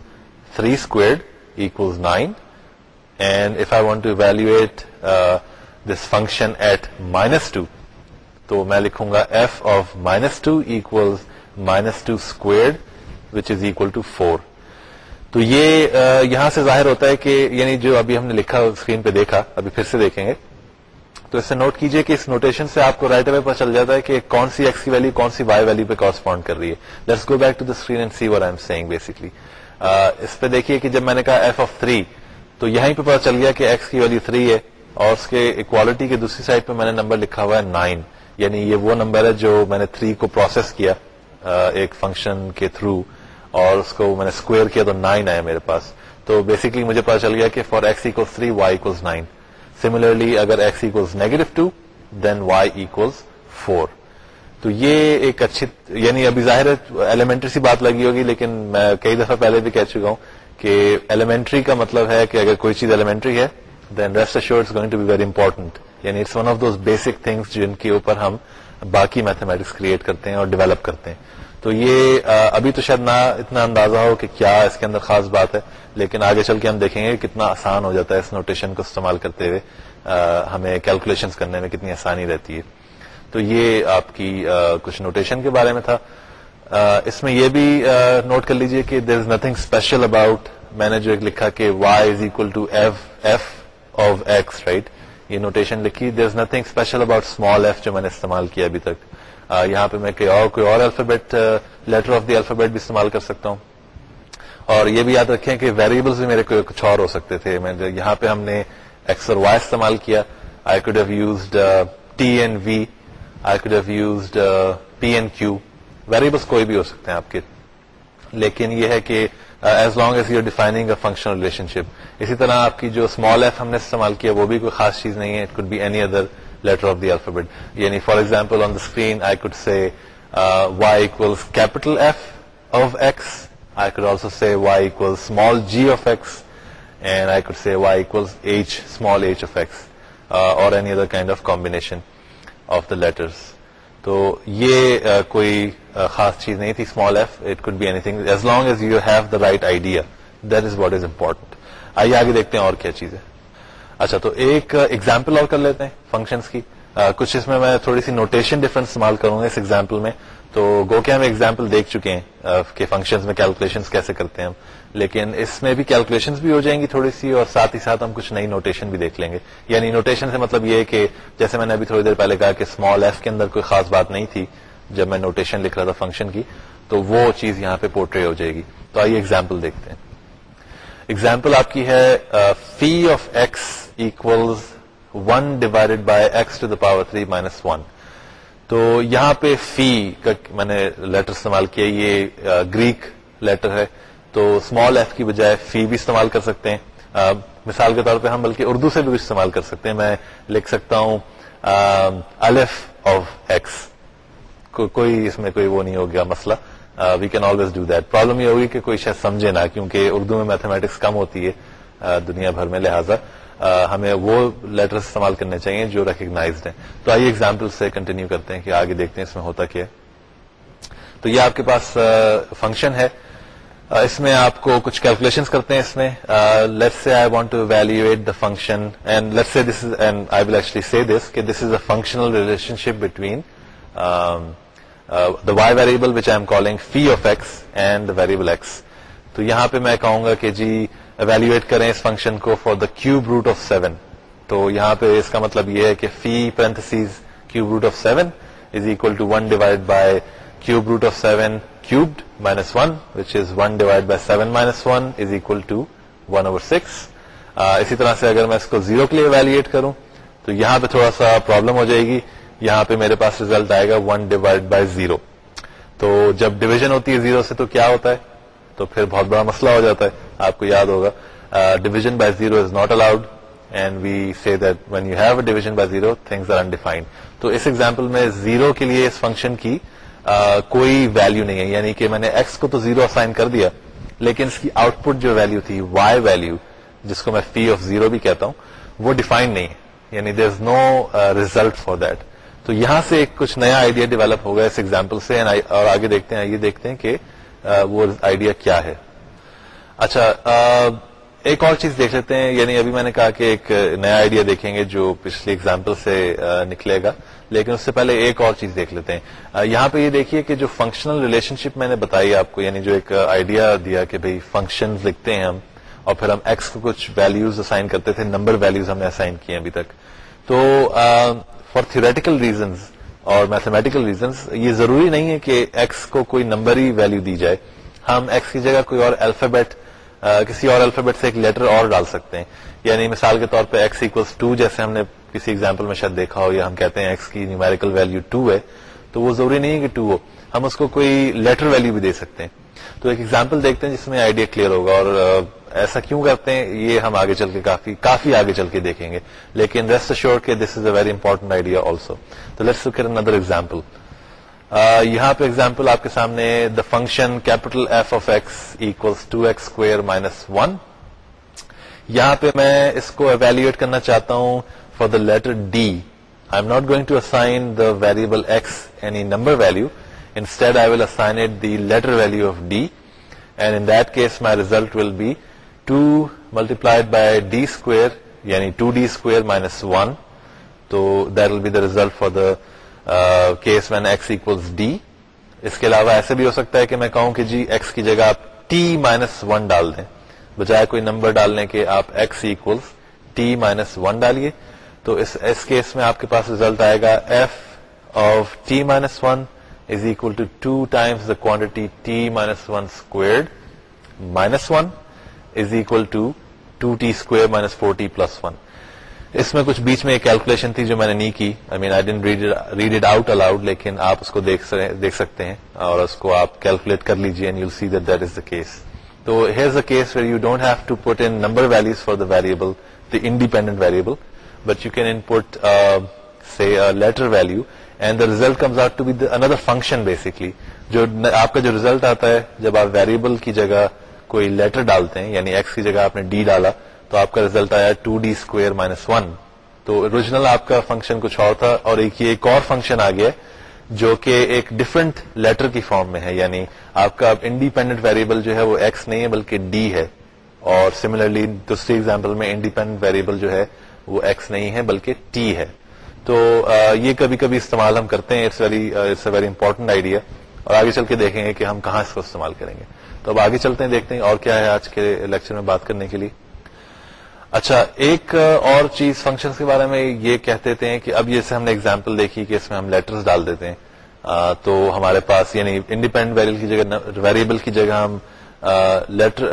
three squared equal nine and if I want to evaluate this function at minus two تو میں لکھوں گا F of minus two equal minus two squared which is equal to four تو یہ یہاں سے ظاہر ہوتا ہے کہ یعنی جو ابھی ہم نے لکھا اسکرین پہ دیکھا، ابھی پھر سے دیکھیں گے۔ تو اس سے نوٹ کیجیے کہ اس نوٹیشن سے آپ کو رائٹ اوے پتا چل جاتا ہے کہ کون سی ایکس کی ویلو کون سی وائی ویلو پہ کارسپونڈ کر رہی ہے۔ Let's go back to the screen and see where I am seeing basically اس پہ دیکھیے کہ جب میں نے کہا ایف آف تھری تو یہیں پہ پتا چل گیا کہ ایکس کی ویلو تھری ہے اور اس کے اکوالٹی کے دوسری سائڈ پہ میں نے نمبر لکھا ہوا ہے نائن یعنی یہ وہ نمبر ہے جو میں نے تھری کو پروسیس کیا ایک فنکشن کے تھرو اور اس کو میں نے اسکوئر کیا تو نائن آیا میرے پاس۔ تو بیسکلی مجھے پتا چل گیا کہ for X equals three Y equals nine similarly اگر X equals negative two then Y equals four تو یہ ایک اچھی یعنی ابھی ظاہر ہے ایلیمنٹری سی بات لگی ہوگی، لیکن میں کئی دفعہ پہلے بھی کہہ چکا ہوں کہ ایلیمنٹری کا مطلب ہے کہ اگر کوئی چیز ایلیمنٹری ہے then rest assured going to be very important یعنی it's one of those basic things جن کے اوپر ہم باقی میتھمیٹکس کریٹ کرتے ہیں اور ڈیولپ کرتے ہیں۔ تو یہ ابھی تو شاید نہ اتنا اندازہ ہو کہ کیا اس کے اندر خاص بات ہے، لیکن آگے چل کے ہم دیکھیں گے کتنا آسان ہو جاتا ہے اس نوٹیشن کو استعمال کرتے ہوئے ہمیں کیلکولیشن کرنے میں کتنی آسانی رہتی ہے۔ تو یہ آپ کی کچھ نوٹیشن کے بارے میں تھا۔ اس میں یہ بھی نوٹ کر لیجیے کہ there is nothing special about میں نے جو ایک لکھا کہ Y is equal to F F of X right یہ نوٹیشن لکھی there is nothing special about small F جو میں نے استعمال کیا ابھی تک۔ یہاں پہ میں کوئی اور کوئی اور alphabet letter of the alphabet بھی استعمال کر سکتا ہوں۔ اور یہ بھی یاد رکھیں کہ ویریبلس بھی میرے کو کچھ اور ہو سکتے تھے۔ میں یہاں پہ ہم نے ایکس اور وائی استعمال کیا۔ I could have used T and V I could have used P and Q variables کوئی بھی ہو سکتے ہیں آپ کے۔ لیکن یہ ہے کہ as long as you defining a functional relationship اسی طرح آپ کی جو اسمال ایف ہم نے استعمال کیا، وہ بھی کوئی خاص چیز نہیں ہے۔ It could be any other letter of the alphabet یعنی for example on the screen I could say Y equals capital F of X I could also say Y equal small G of X and I could say Y equals H small H of X اور any other kind of combination of the letters تو یہ کوئی خاص چیز نہیں تھی small F it could be anything as long as you have the right idea that is what is important آئیے آگے دیکھتے ہیں اور کیا چیز ہے اچھا تو ایک ایگزامپل اور کر لیتے ہیں فنکشنس کی۔ کچھ اس میں میں تھوڑی سی نوٹیشن ڈفرنس استعمال کروں گا اس ایگزامپل میں۔ تو گو کے ہم ایگزامپل دیکھ چکے ہیں کہ فنکشنز میں کیلکولیشن کیسے کرتے ہیں ہم۔ لیکن اس میں بھی کیلکولیشن بھی ہو جائیں گی تھوڑی سی، اور ساتھ ہی ساتھ ہم کچھ نئی نوٹیشن بھی دیکھ لیں گے۔ یعنی نوٹیشن سے مطلب یہ کہ جیسے میں نے ابھی تھوڑی دیر پہلے کہا کہ اسمال ایف کے اندر کوئی خاص بات نہیں تھی جب میں نوٹیشن لکھ رہا تھا فنکشن کی، تو وہ چیز یہاں پہ پورٹری ہو جائے گی۔ تو آئیے ایگزامپل دیکھتے ہیں۔ ایگزامپل آپ کی ہے phi of X equals one divided by X to the power three minus one تو یہاں پہ فی کا میں نے لیٹر استعمال کیا، یہ گریک لیٹر ہے۔ تو اسمال ایف کی بجائے فی بھی استعمال کر سکتے ہیں۔ مثال کے طور پہ ہم بلکہ اردو سے بھی استعمال کر سکتے ہیں۔ میں لکھ سکتا ہوں الف آف ایکس کوئی اس میں کوئی وہ نہیں ہو گیا مسئلہ۔ We can always do that problem یہ ہوگی کہ کوئی شاید سمجھے نا کیونکہ اردو میں میتھمیٹکس کم ہوتی ہے دنیا بھر میں، لہٰذا۔ ہمیں وہ لیٹر استعمال کرنے چاہیے جو ریکگنائزڈ ہیں۔ تو آئیے ایگزامپل سے کنٹینیو کرتے ہیں کہ آگے دیکھتے ہیں اس میں ہوتا کیا تو یہ آپ کے پاس فنکشن ہے۔ اس میں آپ کو کچھ کیلکولیشن کرتے ہیں اس میں۔ Let say I want to evaluate the function and let say this and I will actually see this کہ this is a functional relationship between the Y variable which I am calling phi of X and variable X تو یہاں پہ میں کہوں گا کہ جی evaluate کریں اس فنکشن کو for the cube root of seven تو یہاں پہ اس کا مطلب یہ ہے کہ phi parenthesis cube root of seven is equal to one divide by cube root of seven cubed minus one which is one divide by seven minus one is equal to one over six اسی طرح سے اگر میں اس کو zero کے لیے evaluate کروں، تو یہاں پہ تھوڑا سا پرابلم ہو جائے گی. یہاں پہ میرے پاس ریزلٹ آئے گا ون ڈیوائڈ بائی زیرو تو جب ڈویژن ہوتی ہے زیرو سے تو کیا ہوتا ہے؟ تو پھر بہت بڑا مسئلہ ہو جاتا ہے. آپ کو یاد ہوگا. Division by zero is not allowed and we see that when you have a division by zero things are undefined تو اس ایگزامپل میں زیرو کے لیے اس فنکشن کی uh, کوئی ویلو نہیں ہے. یعنی کہ میں نے ایکس کو تو زیرو اسائن کر دیا، لیکن اس کی آؤٹ پٹ جو ویلو تھی وائی ویلو جس کو میں فی آف زیرو بھی کہتا ہوں، وہ ڈیفائن نہیں ہے. یعنی there is no result for that تو یہاں سے ایک کچھ نیا آئیڈیا ڈیولپ ہوگا اس ایگزامپل سے اور آگے دیکھتے ہیں، یہ دیکھتے ہیں کہ uh, وہ آئیڈیا کیا ہے. اچھا ایک اور چیز دیکھ لیتے ہیں یعنی ابھی میں نے کہا کہ ایک نیا آئیڈیا دیکھیں گے جو پچھلی ایگزامپل سے نکلے گا، لیکن اس سے پہلے ایک اور چیز دیکھ لیتے ہیں۔ یہاں پہ یہ دیکھیے کہ جو فنکشنل ریلیشن شپ میں نے بتائی آپ کو یعنی جو ایک آئیڈیا دیا کہ بھائی فنکشن لکھتے ہیں ہم، اور پھر ہم ایکس کو کچھ ویلوز اسائن کرتے تھے نمبر ویلوز ہم نے اسائن کیے ابھی تک۔ تو فار تھوریٹیکل ریزنز اور میتھمیٹیکل ریزنز یہ ضروری نہیں ہے کہ ایکس کو کوئی نمبر ہی ویلو دی جائے۔ ہم ایکس کی جگہ کوئی اور الفابیٹ کسی اور الفابیٹ سے ایک لیٹر اور ڈال سکتے ہیں۔ یعنی مثال کے طور پہ ایکس اکوس ٹو جیسے ہم نے کسی ایگزامپل میں شاید دیکھا ہو یا ہم کہتے ہیں ایکس کی نیومیریکل ویلو ٹو ہے، تو وہ ضروری نہیں ہے کہ ٹو ہو۔ ہم اس کو کوئی لیٹر ویلو بھی دے سکتے ہیں۔ تو ایک ایگزامپل دیکھتے ہیں جس میں آئیڈیا کلیئر ہوگا اور ایسا کیوں کرتے ہیں؟ یہ ہم آگے چل کے کافی کافی آگے چل کے دیکھیں گے۔ لیکن ریسٹ اشور کے this is a very important idea also تو لیٹس لک اندر ایگزامپل یہاں پہ ایگزامپل آپ کے سامنے the function capital F of X equals two X square minus one یہاں پہ میں اس کو ایویلویٹ کرنا چاہتا ہوں for the letter D I am not going to assign the variable X any number value instead I will assign it the letter value of D and in that case my result will be two multiplied by D square یعنی two D square minus one تو that will be the result for the case when X equals D اس کے علاوہ ایسے بھی ہو سکتا ہے کہ میں کہوں کہ جی ایکس کی جگہ آپ ٹی مائنس ون ڈال دیں۔ بجائے کوئی نمبر ڈالنے کے آپ X equals T minus one ڈالیے۔ تو اس کیس میں آپ کے پاس ریزلٹ آئے گا F of T minus one is equal to two times the quantity T minus one squared minus one is equal to two T square minus four T plus one اس میں کچھ بیچ میں ایک کیلکولیشن تھی جو میں نے نہیں کی. I mean I didn't read it out aloud لیکن آپ اس کو دیکھ سکتے ہیں اور اس کو آپ کیلکولیٹ کر لیجیے and you see that that is the case تو here the case where you don't have to put in number values for the variable the independent variable but you can input C letter value and the result comes out to be another function basically جو آپ کا جو result آتا ہے، جب آپ variable کی جگہ کوئی لیٹر ڈالتے ہیں یعنی ایکس کی جگہ آپ نے ڈی ڈالا تو آپ کا ریزلٹ آیا two D square minus one تو اوریجنل آپ کا فنکشن کچھ اور تھا اور ایک یہ ایک اور فنکشن آ گیا جو کہ ایک ڈفرنٹ لیٹر کی فارم میں ہے. یعنی آپ کا انڈیپینڈنٹ ویریبل جو ہے وہ ایکس نہیں ہے بلکہ ڈی ہے. اور سملرلی دوسری ایگزامپل میں انڈیپینڈنٹ ویریبل جو ہے وہ ایکس نہیں ہے بلکہ ٹی ہے. تو یہ کبھی کبھی استعمال ہم کرتے ہیں. It's very it's a very important idea اور آگے چل کے دیکھیں گے کہ ہم کہاں اس کو استعمال کریں گے. تو اب آگے چلتے ہیں، دیکھتے ہیں اور کیا ہے آج کے لیکچر میں بات کرنے کے لیے. اچھا ایک اور چیز فنکشن کے بارے میں یہ کہتے تھے کہ اب جیسے ہم نے اگزامپل دیکھی کہ اس میں ہم لیٹرز ڈال دیتے ہیں۔ تو ہمارے پاس یعنی انڈیپینڈنٹ ویریبل کی جگہ ویریبل کی جگہ ہم لیٹر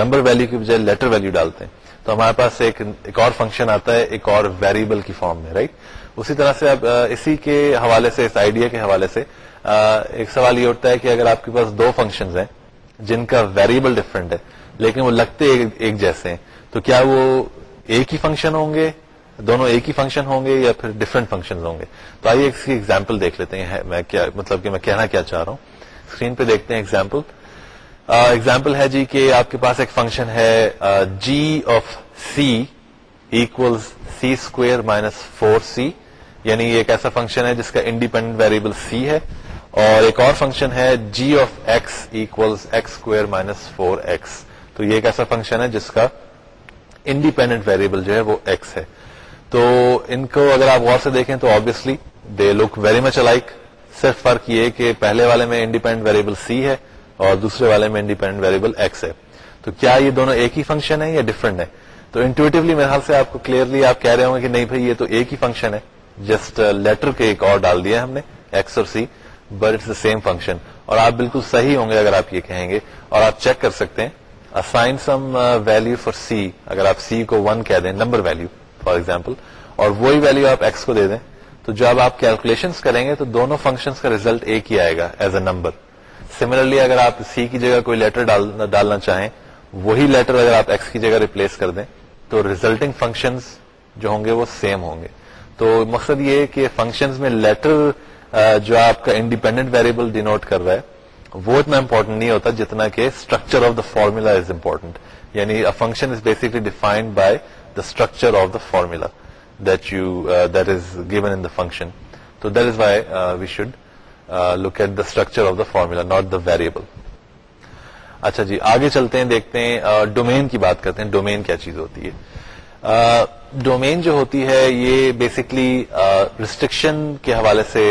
نمبر ویلو کی بجائے لیٹر ویلو ڈالتے ہیں۔ تو ہمارے پاس ایک ایک اور فنکشن آتا ہے، ایک اور ویریبل کی فارم میں رائٹ اسی طرح سے اب اسی کے حوالے سے، اس آئیڈیا کے حوالے سے ایک سوال یہ اٹھتا ہے کہ اگر آپ کے پاس دو فنکشنز ہیں، جن کا ویریبل ڈفرنٹ ہے، لیکن وہ لگتے ایک جیسے ہیں تو کیا وہ ایک ہی فنکشن ہوں گے؟ دونوں ایک ہی فنکشن ہوں گے یا پھر ڈفرنٹ فنکشن ہوں گے؟ تو آئیے اس کی ایگزامپل دیکھ لیتے ہیں۔ میں کیا مطلب کہ میں کہنا کیا چاہ رہا ہوں۔ اسکرین پہ دیکھتے ہیں ایگزامپل ایگزامپل ہے جی کہ آپ کے پاس ایک فنکشن ہے G of C equal C square minus four C یعنی یہ ایک ایسا فنکشن ہے جس کا انڈیپینڈنٹ ویریبل سی ہے۔ اور ایک اور فنکشن ہے G of X X square minus four X تو یہ ایک ایسا فنکشن ہے جس کا انڈیپینڈنٹ ویریبل جو ہے وہ ایکس ہے۔ تو ان کو اگر آپ غور سے دیکھیں تو obviously they look very much alike صرف فرق یہ کہ پہلے والے میں انڈیپینڈنٹ ویریبل سی ہے اور دوسرے والے میں انڈیپینڈنٹ ویریبل ایکس ہے۔ تو کیا یہ دونوں ایک ہی فنکشن ہے یا ڈفرنٹ ہے تو انٹویٹولی میرے خیال سے آپ کو کلیئرلی آپ کہہ رہے ہوں گے کہ نہیں بھائی یہ تو ایک ہی فنکشن ہے۔ جسٹ لیٹر uh, کے ایک اور ڈال دیا ہم نے ایکس اور C but it's the same function اور آپ بالکل صحیح ہوں گے اگر آپ یہ کہیں گے اور آپ چیک کر سکتے ہیں۔ Assign some value for C اگر آپ سی کو ون کہہ دیں نمبر ویلو فار ایگزامپل اور وہی ویلو آپ ایکس کو دے دیں، تو جب آپ کیلکولیشن کریں گے، تو دونوں فنکشن کا ریزلٹ ایک ہی آئے گا ایز اے نمبر سملرلی اگر آپ سی کی جگہ کوئی لیٹر ڈالنا چاہیں، وہی لیٹر اگر آپ ایکس کی جگہ ریپلیس کر دیں، تو ریزلٹنگ فنکشنز جو ہوں گے وہ سیم ہوں گے. تو مقصد یہ ہے کہ فنکشنز میں لیٹر uh, جو آپ کا انڈیپینڈنٹ ویریبل ڈینوٹ کر رہا ہے وہ اتنا امپورٹنٹ نہیں ہوتا جتنا کہ structure of the formula is important یعنی function is basically defined by the structure of the formula that you that is given in the function تو that is why we should look at the structure of the formula not the variable اچھا جی آگے چلتے ہیں، دیکھتے ہیں domain کی بات کرتے ہیں۔ ڈومین کیا چیز ہوتی ہے؟ ڈومین جو ہوتی ہے، یہ بیسکلی ریسٹرکشن کے حوالے سے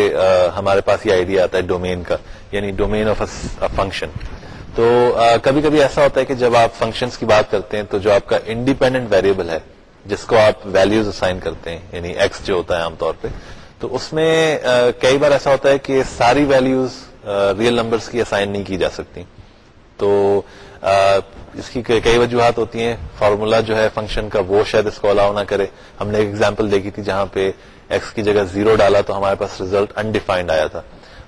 ہمارے پاس یہ آئیڈیا آتا ہے ڈومین کا یعنی ڈومین آف فنکشن تو کبھی کبھی ایسا ہوتا ہے کہ جب آپ فنکشنز کی بات کرتے ہیں تو جو آپ کا انڈیپینڈنٹ ویریبل ہے، جس کو آپ ویلوز اسائن کرتے ہیں یعنی ایکس جو ہوتا ہے عام طور پہ، تو اس میں کئی بار ایسا ہوتا ہے کہ ساری ویلوز ریئل نمبرس کی اسائن نہیں کی جا سکتی۔ تو اس کی کئی وجوہات ہوتی ہیں۔ فارمولا جو ہے فنکشن کا، وہ شاید اس کو الاؤ نہ کرے۔ ہم نے ایک ایگزامپل دیکھی تھی جہاں پہ ایکس کی جگہ زیرو ڈالا تو ہمارے پاس ریزلٹ انڈیفائنڈ آیا تھا۔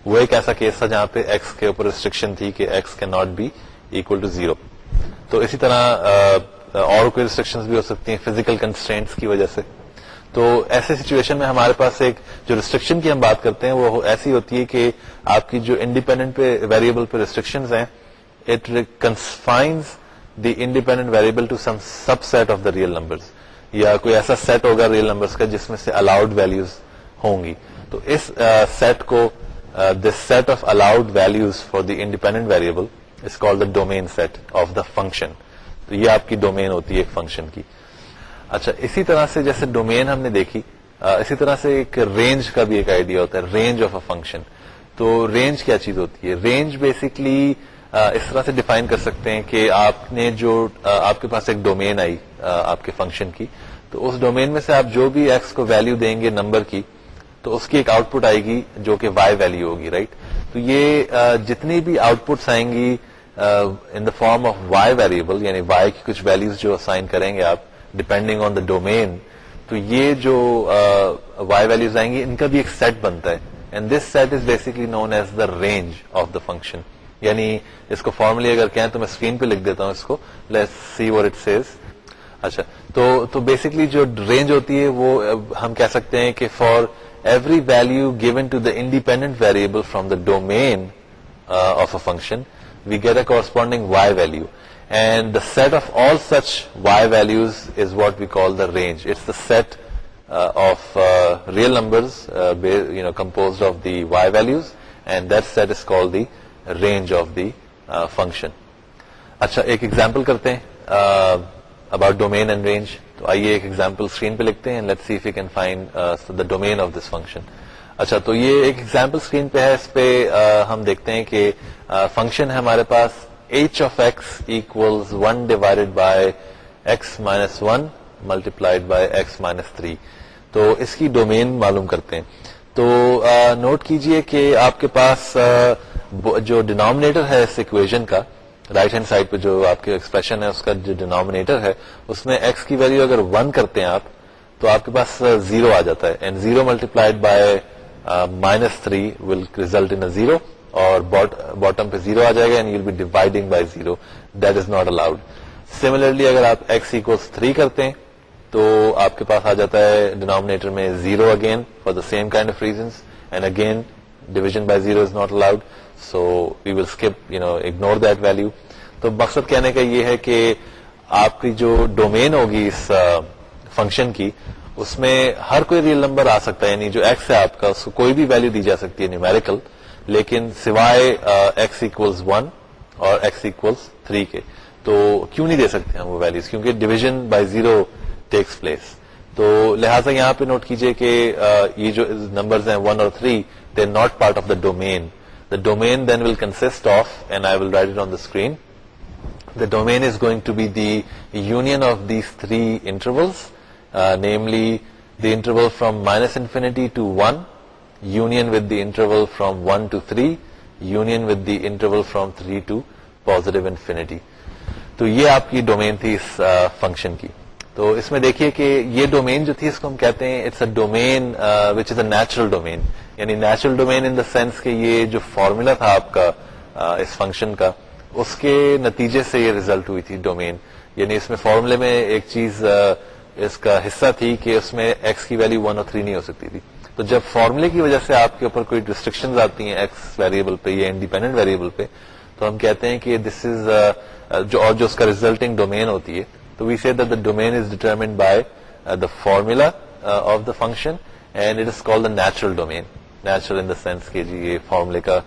وہ ایک ایسا کیس تھا جہاں پہ ایکس کے اوپر ریسٹرکشن تھی کہ ایکس کی not be equal to zero تو اسی طرح اور کوئی ریسٹرکشن بھی ہو سکتی ہیں فزیکل کنسٹینٹس کی وجہ سے۔ تو ایسے سچویشن میں ہمارے پاس ایک جو ریسٹرکشن کی ہم بات کرتے ہیں، وہ ایسی ہوتی ہے کہ آپ کی جو انڈیپینڈنٹ پہ ویریبل پہ ریسٹرکشن ہیں it confines the independent variable to some subset of the real number یا کوئی ایسا سیٹ ہوگا ریئل نمبر کا جس میں سے الاؤڈ ویلوز ہوں گی۔ تو اس سیٹ کو this set of allowed values for the independent variable is call the domain set of the function تو یہ آپ کی ڈومین ہوتی ہے ایک فنکشن کی۔ اچھا اسی طرح سے جیسے ڈومین ہم نے دیکھی اسی طرح سے ایک رینج کا بھی ایک آئیڈیا ہوتا ہے رینج آف اے فنکشن تو رینج کیا چیز ہوتی ہے؟ رینج بیسکلی اس طرح سے ڈیفائن کر سکتے ہیں کہ آپ نے جو آپ کے پاس ایک ڈومین آئی آپ کے فنکشن کی، تو اس ڈومین میں سے آپ جو بھی ایکس کو ویلو دیں گے نمبر کی، تو اس کی ایک آؤٹ پٹ آئے گی جو کہ وائی ویلو ہوگی رائٹ تو یہ جتنی بھی آؤٹ پٹس آئیں گی in the form of Y variable یعنی وائی کی کچھ ویلوز جو اسائن کریں گے آپ ڈپینڈنگ آن دا ڈومین تو یہ جو وائی ویلوز آئیں گی، ان کا بھی ایک سیٹ بنتا ہے and this set is basically known as the range of the function یعنی اس کو فارملی اگر کہیں تو میں اسکرین پہ لکھ دیتا ہوں اس کو. Let see what it says اچھا تو تو بیسکلی جو رینج ہوتی ہے وہ ہم کہہ سکتے ہیں کہ for every value given to the independent variable from the domain of a function we get a corresponding y value and the set of all such y values is what we call the range it's the set of real numbers compose of the y values and that set is call the range of the function اچھا ایک example کرتے ہیں about domain and range تو آئیے ایک example screen پہ لکھتے ہیں let see you can find the domain of this function اچھا تو یہ ایک ایگزامپل اسکرین پہ ہے، اس پہ uh, ہم دیکھتے ہیں کہ uh, فنکشن ہے ہمارے پاس h of x equal one divided by x minus one multiplied by x minus three تو اس کی ڈومین معلوم کرتے ہیں۔ تو uh, نوٹ کیجیے کہ آپ کے پاس جو ڈینامنیٹر ہے اس اکویژن کا رائٹ ہینڈ سائڈ پہ جو آپ کے ایکسپریشن ہے اس کا جو ڈینامنیٹر ہے، اس میں ایکس کی ویلو اگر ون کرتے ہیں آپ، تو آپ کے پاس uh, زیرو آ جاتا ہے. And zero multiplied by minus three will result in zero اور باٹم پہ زیرو آ جائے گا and you be dividing by zero that is not allowed similarly اگر آپ ایکس اکوس تھری کرتے ہیں، تو آپ کے پاس آ جاتا ہے ڈینامنیٹر میں zero again for the same kind of reasons and again division by zero is not allowed so we will skip you know ignore that value تو مقصد کہنے کا یہ ہے کہ آپ کی جو ڈومین ہوگی اس فنکشن کی، اس میں ہر کوئی ریئل نمبر آ سکتا ہے. یعنی جو ایکس ہے آپ کا، اس کو کوئی بھی ویلو دی جا سکتی ہے نیومیریکل لیکن سوائے ایکس اکولس ون اور ایکس اکولس تھری کے. تو کیوں نہیں دے سکتے ہم وہ ویلوز کیونکہ division by zero takes place تو لہٰذا یہاں پہ نوٹ کیجیے کہ یہ جو نمبرز ہیں ون اور three they not part of the domain The domain then will consist of, and I will write it on the screen, the domain is going to be the union of these three intervals, uh, namely the interval from minus infinity to 1, union with the interval from 1 to 3, union with the interval from 3 to positive infinity. تو یہ آپ کی domain تھی اس function کی تو اس میں دیکھیے کہ یہ ڈومین جو تھی اس کو ہم کہتے ہیں it's a domain which is a natural domain یعنی natural domain in the sense کہ یہ جو فارمولا تھا آپ کا اس فنکشن کا، اس کے نتیجے سے یہ ریزلٹ ہوئی تھی ڈومین یعنی اس میں فارمولے میں ایک چیز اس کا حصہ تھی کہ اس میں ایکس کی ویلو ون اور تھری نہیں ہو سکتی تھی۔ تو جب فارمولے کی وجہ سے آپ کے اوپر کوئی ریسٹرکشن آتی ہیں ایکس ویریبل پہ یا انڈیپینڈنٹ ویریبل پہ، تو ہم کہتے ہیں کہ دس از جو اور جو اس کا ریزلٹنگ ڈومین ہوتی ہے، تو we see the domain is determined by the formula of the function and it is call the natural domain natural in the sense کہ جی یہ فارمولے کا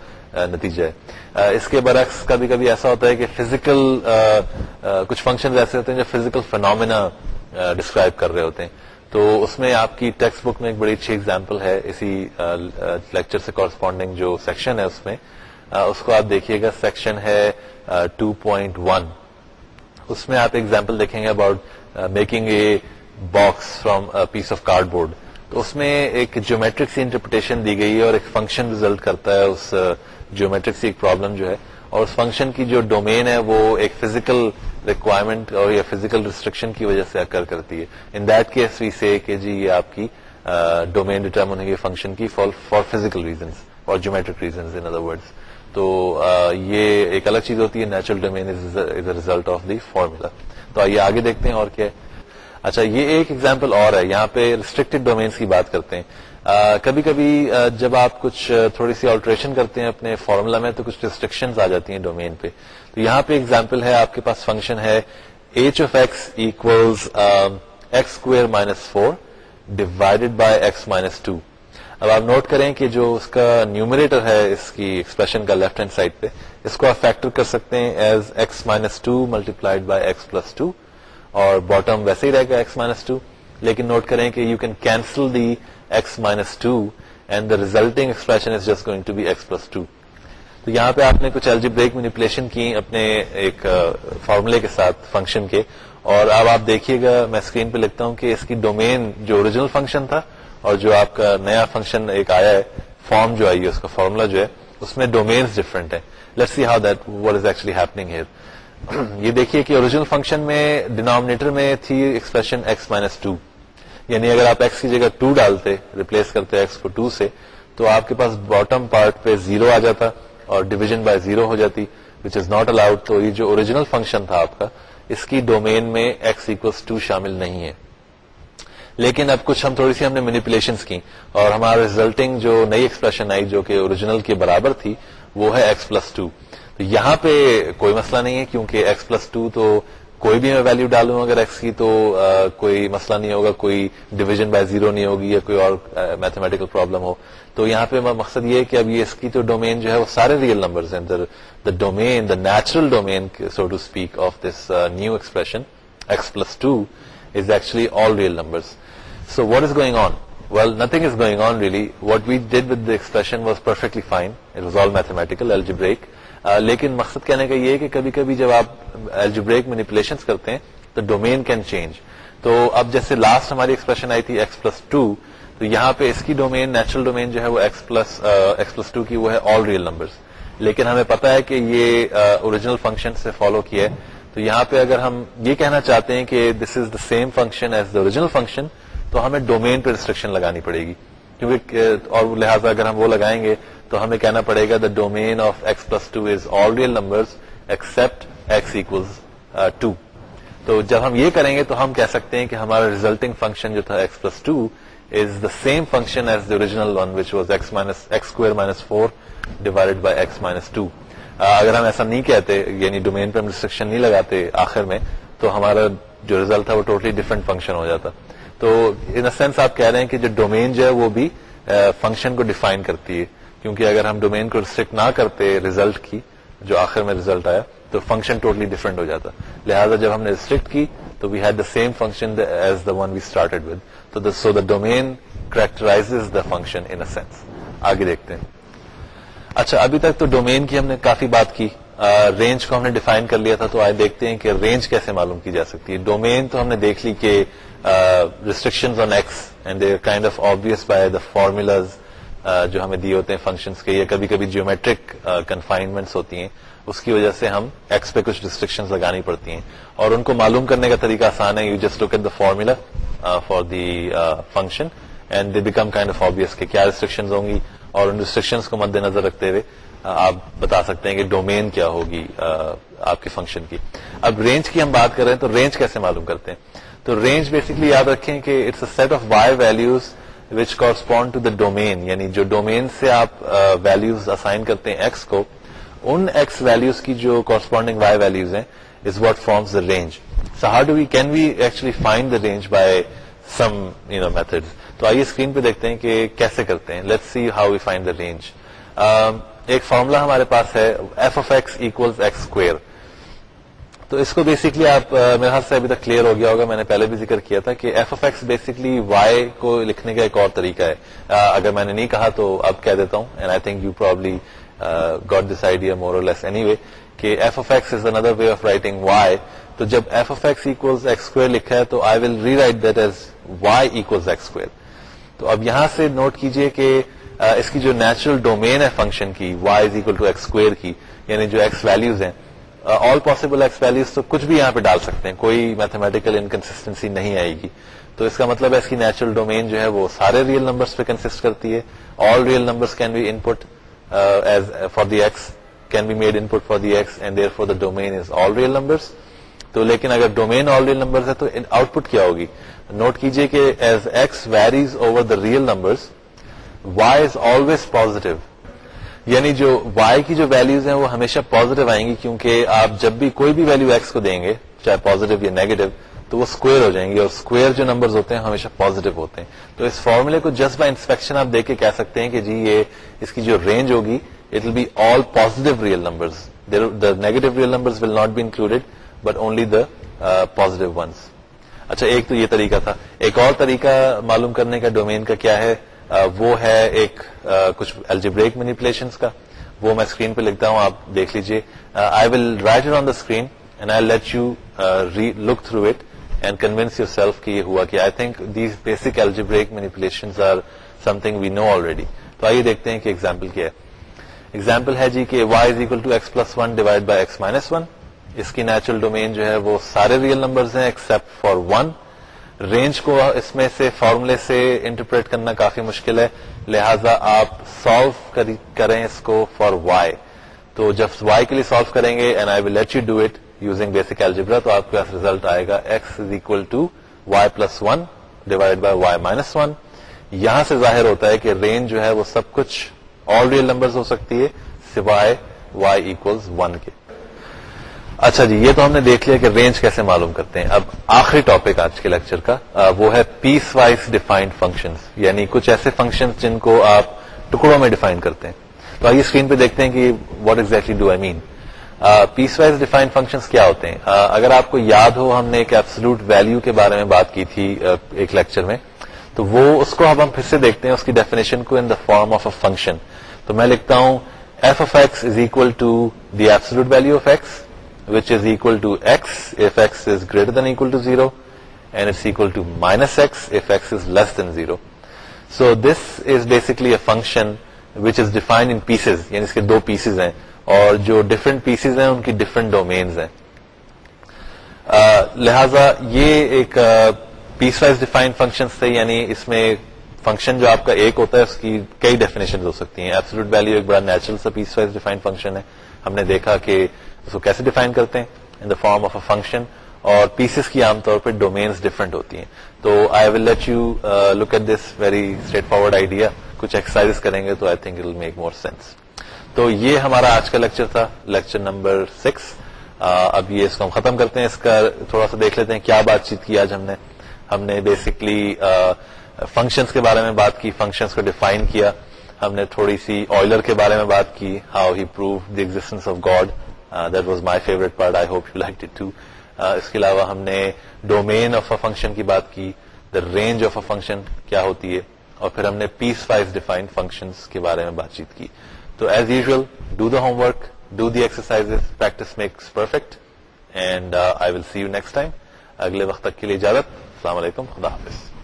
نتیجہ ہے۔ اس کے برعکس کبھی کبھی ایسا ہوتا ہے کہ فزیکل کچھ فنکشن ایسے ہوتے ہیں جو فزیکل فنامنا ڈسکرائب کر رہے ہوتے ہیں۔ تو اس میں آپ کی ٹیکسٹ بک میں ایک بڑی اچھی اگزامپل ہے، اسی لیکچر سے کورسپونڈنگ جو سیکشن ہے اس میں۔ اس کو آپ دیکھیے گا سیکشن ہے ٹو پوائنٹ ون اس میں آپ ایگزامپل دیکھیں گے about making a box from piece of cardboard تو اس میں ایک جیومیٹرک سی انٹرپریٹیشن دی گئی ہے اور ایک فنکشن ریزلٹ کرتا ہے اس جیومیٹرک سی ایک پرابلم جو ہے۔ اور اس فنکشن کی جو ڈومین ہے وہ ایک فزیکل ریکوائرمنٹ اور یا فزیکل ریسٹرکشن کی وجہ سے اکر کرتی ہے۔ In that case we say کہ جی یہ آپ کی ڈومین ڈیٹرمن ہوگی فنکشن کی فار فزیکل ریزنس اور geometric reasons in other words تو یہ ایک الگ چیز ہوتی ہے natural domain is a result of the formula تو آئیے آگے دیکھتے ہیں اور کیا ہے۔ اچھا یہ ایک ایگزامپل اور ہے، یہاں پہ ریسٹرکٹیڈ ڈومینس کی بات کرتے ہیں۔ کبھی کبھی جب آپ کچھ تھوڑی سی آلٹریشن کرتے ہیں اپنے فارمولا میں، تو کچھ ریسٹرکشن آ جاتی ہیں ڈومین پہ۔ تو یہاں پہ اگزامپل ہے، آپ کے پاس فنکشن ہے h of x equals x square minus four divided by x minus two اب آپ نوٹ کریں کہ جو اس کا نیومریٹر ہے، اس کی ایکسپریشن کا لیفٹ ہینڈ سائڈ پہ، اس کو آپ فیکٹر کر سکتے ہیں as x minus two multiplied by x plus two اور باٹم ویسے ہی رہے گا ایکس مائنس ٹو لیکن نوٹ کریں کہ you can cancel the x minus two and the resulting expression is just going to be x plus two تو یہاں پہ آپ نے کچھ ایلجی بریک مینیپولیشن کی اپنے ایک فارمولے کے ساتھ فنکشن کے. اور اب آپ دیکھیے گا، میں اسکرین پہ لکھتا ہوں کہ اس کی ڈومین جو اوریجنل فنکشن تھا اور جو آپ کا نیا فنکشن ایک آیا ہے فارم جو آئی ہے، اس کا فارمولا جو ہے، اس میں ڈومینس ڈفرنٹ ہے let see how that what is actually happening here یہ دیکھیے کہ اوریجنل فنکشن میں ڈینامنیٹر میں تھی ایکسپریشن ایکس مائنس ٹو یعنی اگر آپ ایکس کی جگہ ٹو ڈالتے ریپلیس کرتے ایکس کو ٹو سے، تو آپ کے پاس باٹم پارٹ پہ زیرو آ جاتا اور ڈویژن بائی زیرو ہو جاتی وچ از ناٹ الاؤڈ تو یہ جو اوریجنل فنکشن تھا آپ کا، اس کی ڈومین میں ایکس اکوس ٹو شامل نہیں ہے. لیکن اب کچھ ہم تھوڑی سی ہم نے مینیپولیشن کی اور ہمارا ریزلٹنگ جو نئی ایکسپریشن آئی جو کہ اوریجنل کے برابر تھی، وہ ہے ایکس پلس ٹو تو یہاں پہ کوئی مسئلہ نہیں ہے کیونکہ ایکس پلس ٹو تو کوئی بھی میں ویلو ڈالوں اگر ایکس کی تو آ, کوئی مسئلہ نہیں ہوگا کوئی ڈویژن بائی زیرو نہیں ہوگی یا کوئی اور میتھمیٹیکل پرابلم ہو تو یہاں پہ مقصد یہ ہے کہ اب یہ اس کی تو ڈومین جو ہے وہ سارے ریئل نمبرز ہیں the domain the natural domain so to speak of this new expression x plus two is actually all real numbers So what is going on? Well, nothing is going on really. What we did with the expression was perfectly fine. It was all mathematical, algebraic. لیکن مقصد کہنے کا یہ ہے کہ کبھی کبھی جب آپ الجبریک مینیپولیشن کرتے ہیں تو ڈومین کین چینج تو اب جیسے لاسٹ ہماری ایکسپریشن آئی تھی ایکس پلس ٹو تو یہاں پہ اس کی ڈومین نیچرل ڈومین جو ہے وہ x plus x plus two کی وہ ہے آل ریئل نمبرس لیکن ہمیں پتا ہے کہ یہ اوریجنل uh, فنکشن سے فالو کیا ہے۔ تو یہاں پہ اگر ہم یہ کہنا چاہتے ہیں کہ this is the same function as the original function تو ہمیں ڈومین پہ ریسٹرکشن لگانی پڑے گی۔ کیونکہ اور لہٰذا اگر ہم وہ لگائیں گے تو ہمیں کہنا پڑے گا the domain of x plus two is all real number except x equal two تو جب ہم یہ کریں گے تو ہم کہہ سکتے ہیں کہ ہمارا ریزلٹنگ فنکشن جو تھا x plus two is the same function as the original one which was x minus x square minus four divided by x minus two اگر ہم ایسا نہیں کہتے یعنی ڈومین پہ ہم ریسٹرکشن نہیں لگاتے آخر میں، تو ہمارا جو ریزلٹ تھا وہ ٹوٹلی ڈفرنٹ فنکشن ہو جاتا. تو ان اے سینس آپ کہہ رہے ہیں کہ جو ڈومین جو ہے وہ بھی uh, فنکشن کو ڈیفائن کرتی ہے. کیونکہ اگر ہم ڈومین کو ریسٹرکٹ نہ کرتے ریزلٹ کی، جو آخر میں ریزلٹ آیا، تو فنکشن ٹوٹلی ڈفرنٹ ہو جاتا. لہٰذا جب ہم نے ریسٹرکٹ کی، تو we had the same function as the one we started with تو so the domain characterize the function in sense آگے دیکھتے ہیں. اچھا ابھی تک تو ڈومین کی ہم نے کافی بات کی. رینج کو ہم نے ڈیفائن کر لیا تھا، تو آئے دیکھتے ہیں کہ رینج کیسے معلوم کی جا سکتی ہے. ڈومین تو ہم نے دیکھ لی کہ restriction on x and they kind of obvious by the formulas جو ہمیں دیے ہوتے ہیں فنکشنس کے. یا کبھی کبھی جیومیٹرک کنفائنمنٹس ہوتی ہیں. اس کی وجہ سے ہم ایکس پہ کچھ ریسٹرکشن لگانی پڑتی ہیں. اور ان کو معلوم کرنے کا طریقہ آسان ہے. You just look at the formula for the function and they become kind of obvious کہ کیا ریسٹرکشن ہوں گی. اور ان ریسٹرکشنس کو مد نظر رکھتے ہوئے uh, آپ بتا سکتے ہیں کہ ڈومین کیا ہوگی uh, آپ کے فنکشن کی. اب رینج کی ہم بات کر رہے ہیں تو رینج کیسے معلوم کرتے ہیں؟ تو رینج بیسکلی یاد رکھیں کہ it's a set of y values which correspond to the domain یعنی جو ڈومین سے آپ ویلوز اسائن کرتے ہیں ایکس کو، ان ایکس ویلوز کی جو کورسپونڈنگ وائی ویلوز ہیں is what forms the range so how do we can we actually find the range by some you know method تو آئیے اسکرین پہ دیکھتے ہیں کہ کیسے کرتے ہیں. Let see how we find the range ایک فارمولا ہمارے پاس ہے f of x equal x square تو اس کو بیسکلی آپ میرے ہاتھ سے ابھی تک کلیئر ہو گیا ہوگا، میں نے پہلے بھی ذکر کیا تھا کہ f of x basically y کو لکھنے کا ایک اور طریقہ ہے۔ اگر میں نے نہیں کہا تو اب کہہ دیتا ہوں and I think you probably got this idea more less anyway کہ f of x is another way of writing y تو جب f of x equal x square لکھا ہے تو I will rewrite that as y equal x square تو اب یہاں سے نوٹ کیجیے کہ اس کی جو نیچرل ڈومین ہے فنکشن کی y is equal to x square کی یعنی جو ایکس ویلوز ہیں آل پاسبل ایکس ویلوز تو کچھ بھی یہاں پہ ڈال سکتے ہیں. کوئی میتھمیٹیکل انکنسٹینسی نہیں آئے گی. تو اس کا مطلب ہے اس کی نیچرل ڈومین جو ہے وہ سارے ریئل نمبرس پہ کنسٹ کرتی ہے. All real numbers can be input as for the x can be made input for the x and therefore the domain is all real numbers تو لیکن اگر ڈومین آل ریئل نمبر ہے تو output کیا ہوگی؟ Note کیجیے کہ as x varies over the real numbers y is always positive یعنی جو وائی کی جو ویلوز ہیں وہ ہمیشہ پازیٹو آئیں گی کیونکہ آپ جب بھی کوئی بھی ویلو ایکس کو دیں گے، چاہے پازیٹو یا نیگیٹو تو وہ اسکوئر ہو جائیں گے اور اسکوئر جو نمبر ہوتے ہیں ہمیشہ پازیٹو ہوتے ہیں۔ تو اس فارمولے کو جسٹ بائی انسپیکشن آپ دیکھ کے کہہ سکتے ہیں کہ جی یہ اس کی جو رینج ہوگی it will be all positive real number the negative real number will not be included but only the positive ones اچھا ایک تو یہ طریقہ تھا۔ ایک اور طریقہ معلوم کرنے کا ڈومین کا کیا ہے؟ وہ ہے ایک کچھ الجبریک مینیپولیشن کا۔ وہ میں اسکرین پہ لکھتا ہوں، آپ دیکھ لیجیے I will write on the screen and I let you look through it and convince yourself کہ یہ ہوا کہ I think these basic algebraic manipulation are something we know already تو آئیے دیکھتے ہیں کہ ایگزامپل کیا ہے۔ ایگزامپل ہے جی کہ y is equal to x plus one divide by x minus one اس کی نیچرل ڈومین جو ہے وہ سارے ریئل نمبرز ہیں ایکسپٹ فار ون رینج کو اس میں سے فارمولے سے انٹرپریٹ کرنا کافی مشکل ہے۔ لہذا آپ سالو کریں اس کو فار وائی تو جب وائی کے لیے سالو کریں گے and I will let you do it using basic algebra تو آپ کے پاس ریزلٹ آئے گا۔ X is equal to y plus one divide by y minus one یہاں سے ظاہر ہوتا ہے کہ رینج جو ہے وہ سب کچھ آل ریئل نمبر ہو سکتی ہے سوائے وائی اکولز ون کے۔ اچھا جی یہ تو ہم نے دیکھ لیا کہ رینج کیسے معلوم کرتے ہیں۔ اب آخری ٹاپک آج کے لیکچر کا وہ ہے پیس وائز ڈیفائنڈ فنکشن یعنی کچھ ایسے فنکشن جن کو آپ ٹکڑوں میں ڈیفائن کرتے ہیں۔ تو آئیے اسکرین پہ دیکھتے ہیں کہ what exactly do I mean piecewise defined function کیا ہوتے ہیں؟ اگر آپ کو یاد ہو، ہم نے ایک ایبسلوٹ ویلو کے بارے میں بات کی تھی ایک لیکچر میں۔ تو وہ، اس کو اب ہم پھر سے دیکھتے ہیں، اس کی ڈیفینیشن کو in the form of a function تو میں لکھتا ہوں f of x is equal to the absolute value of x which is equal to x if x is greater than equal to 0 and it's equal to minus x if x is less than 0. So this is basically a function which is defined in pieces یعنی اس کے دو pieces ہیں اور جو different pieces ہیں ان کی different domains ہیں uh, لہذا یہ ایک پیس وائز ڈیفائنڈ فنکشن تھے یعنی اس میں فنکشن جو آپ کا ایک ہوتا ہے اس کی کئی ڈیفینیشن ہو سکتی ہیں. ایبسلوٹ ویلو ایک بڑا نیچرل سا پیس وائز ڈیفائنڈ فنکشن ہے. ہم نے دیکھا کہ اس کو کیسے ڈیفائن کرتے ہیں؟ In the form of a function اور پیسز کی عام طور پہ ڈومینس ڈفرنٹ ہوتی ہیں. تو I will let you look at this very straightforward idea کچھ ایکسرسائز کریں گے تو I think will make more sense تو یہ ہمارا آج کا لیکچر تھا. لیکچر نمبر سکس اب یہ اس کو ہم ختم کرتے ہیں. اس کا تھوڑا سا دیکھ لیتے ہیں کیا بات چیت کی آج ہم نے. ہم نے بیسکلی فنکشنس uh, کے بارے میں بات کی. فنکشنس کو ڈیفائن کیا. ہم نے تھوڑی سی آئلر کے بارے میں بات کی. How he prove the existence of God that was my favourite part I hope you like too اس کے علاوہ ہم نے ڈومین آف اے فنکشن کی بات کی the range of a function کیا ہوتی ہے، اور پھر ہم نے پیس وائز ڈیفائنڈ فنکشن کے بارے میں بات چیت کی. تو as usual do the homework do the exercise practice makes perfect and I will see you next time اگلے وقت تک کے لیے اجازت. السلام علیکم. خدا حافظ.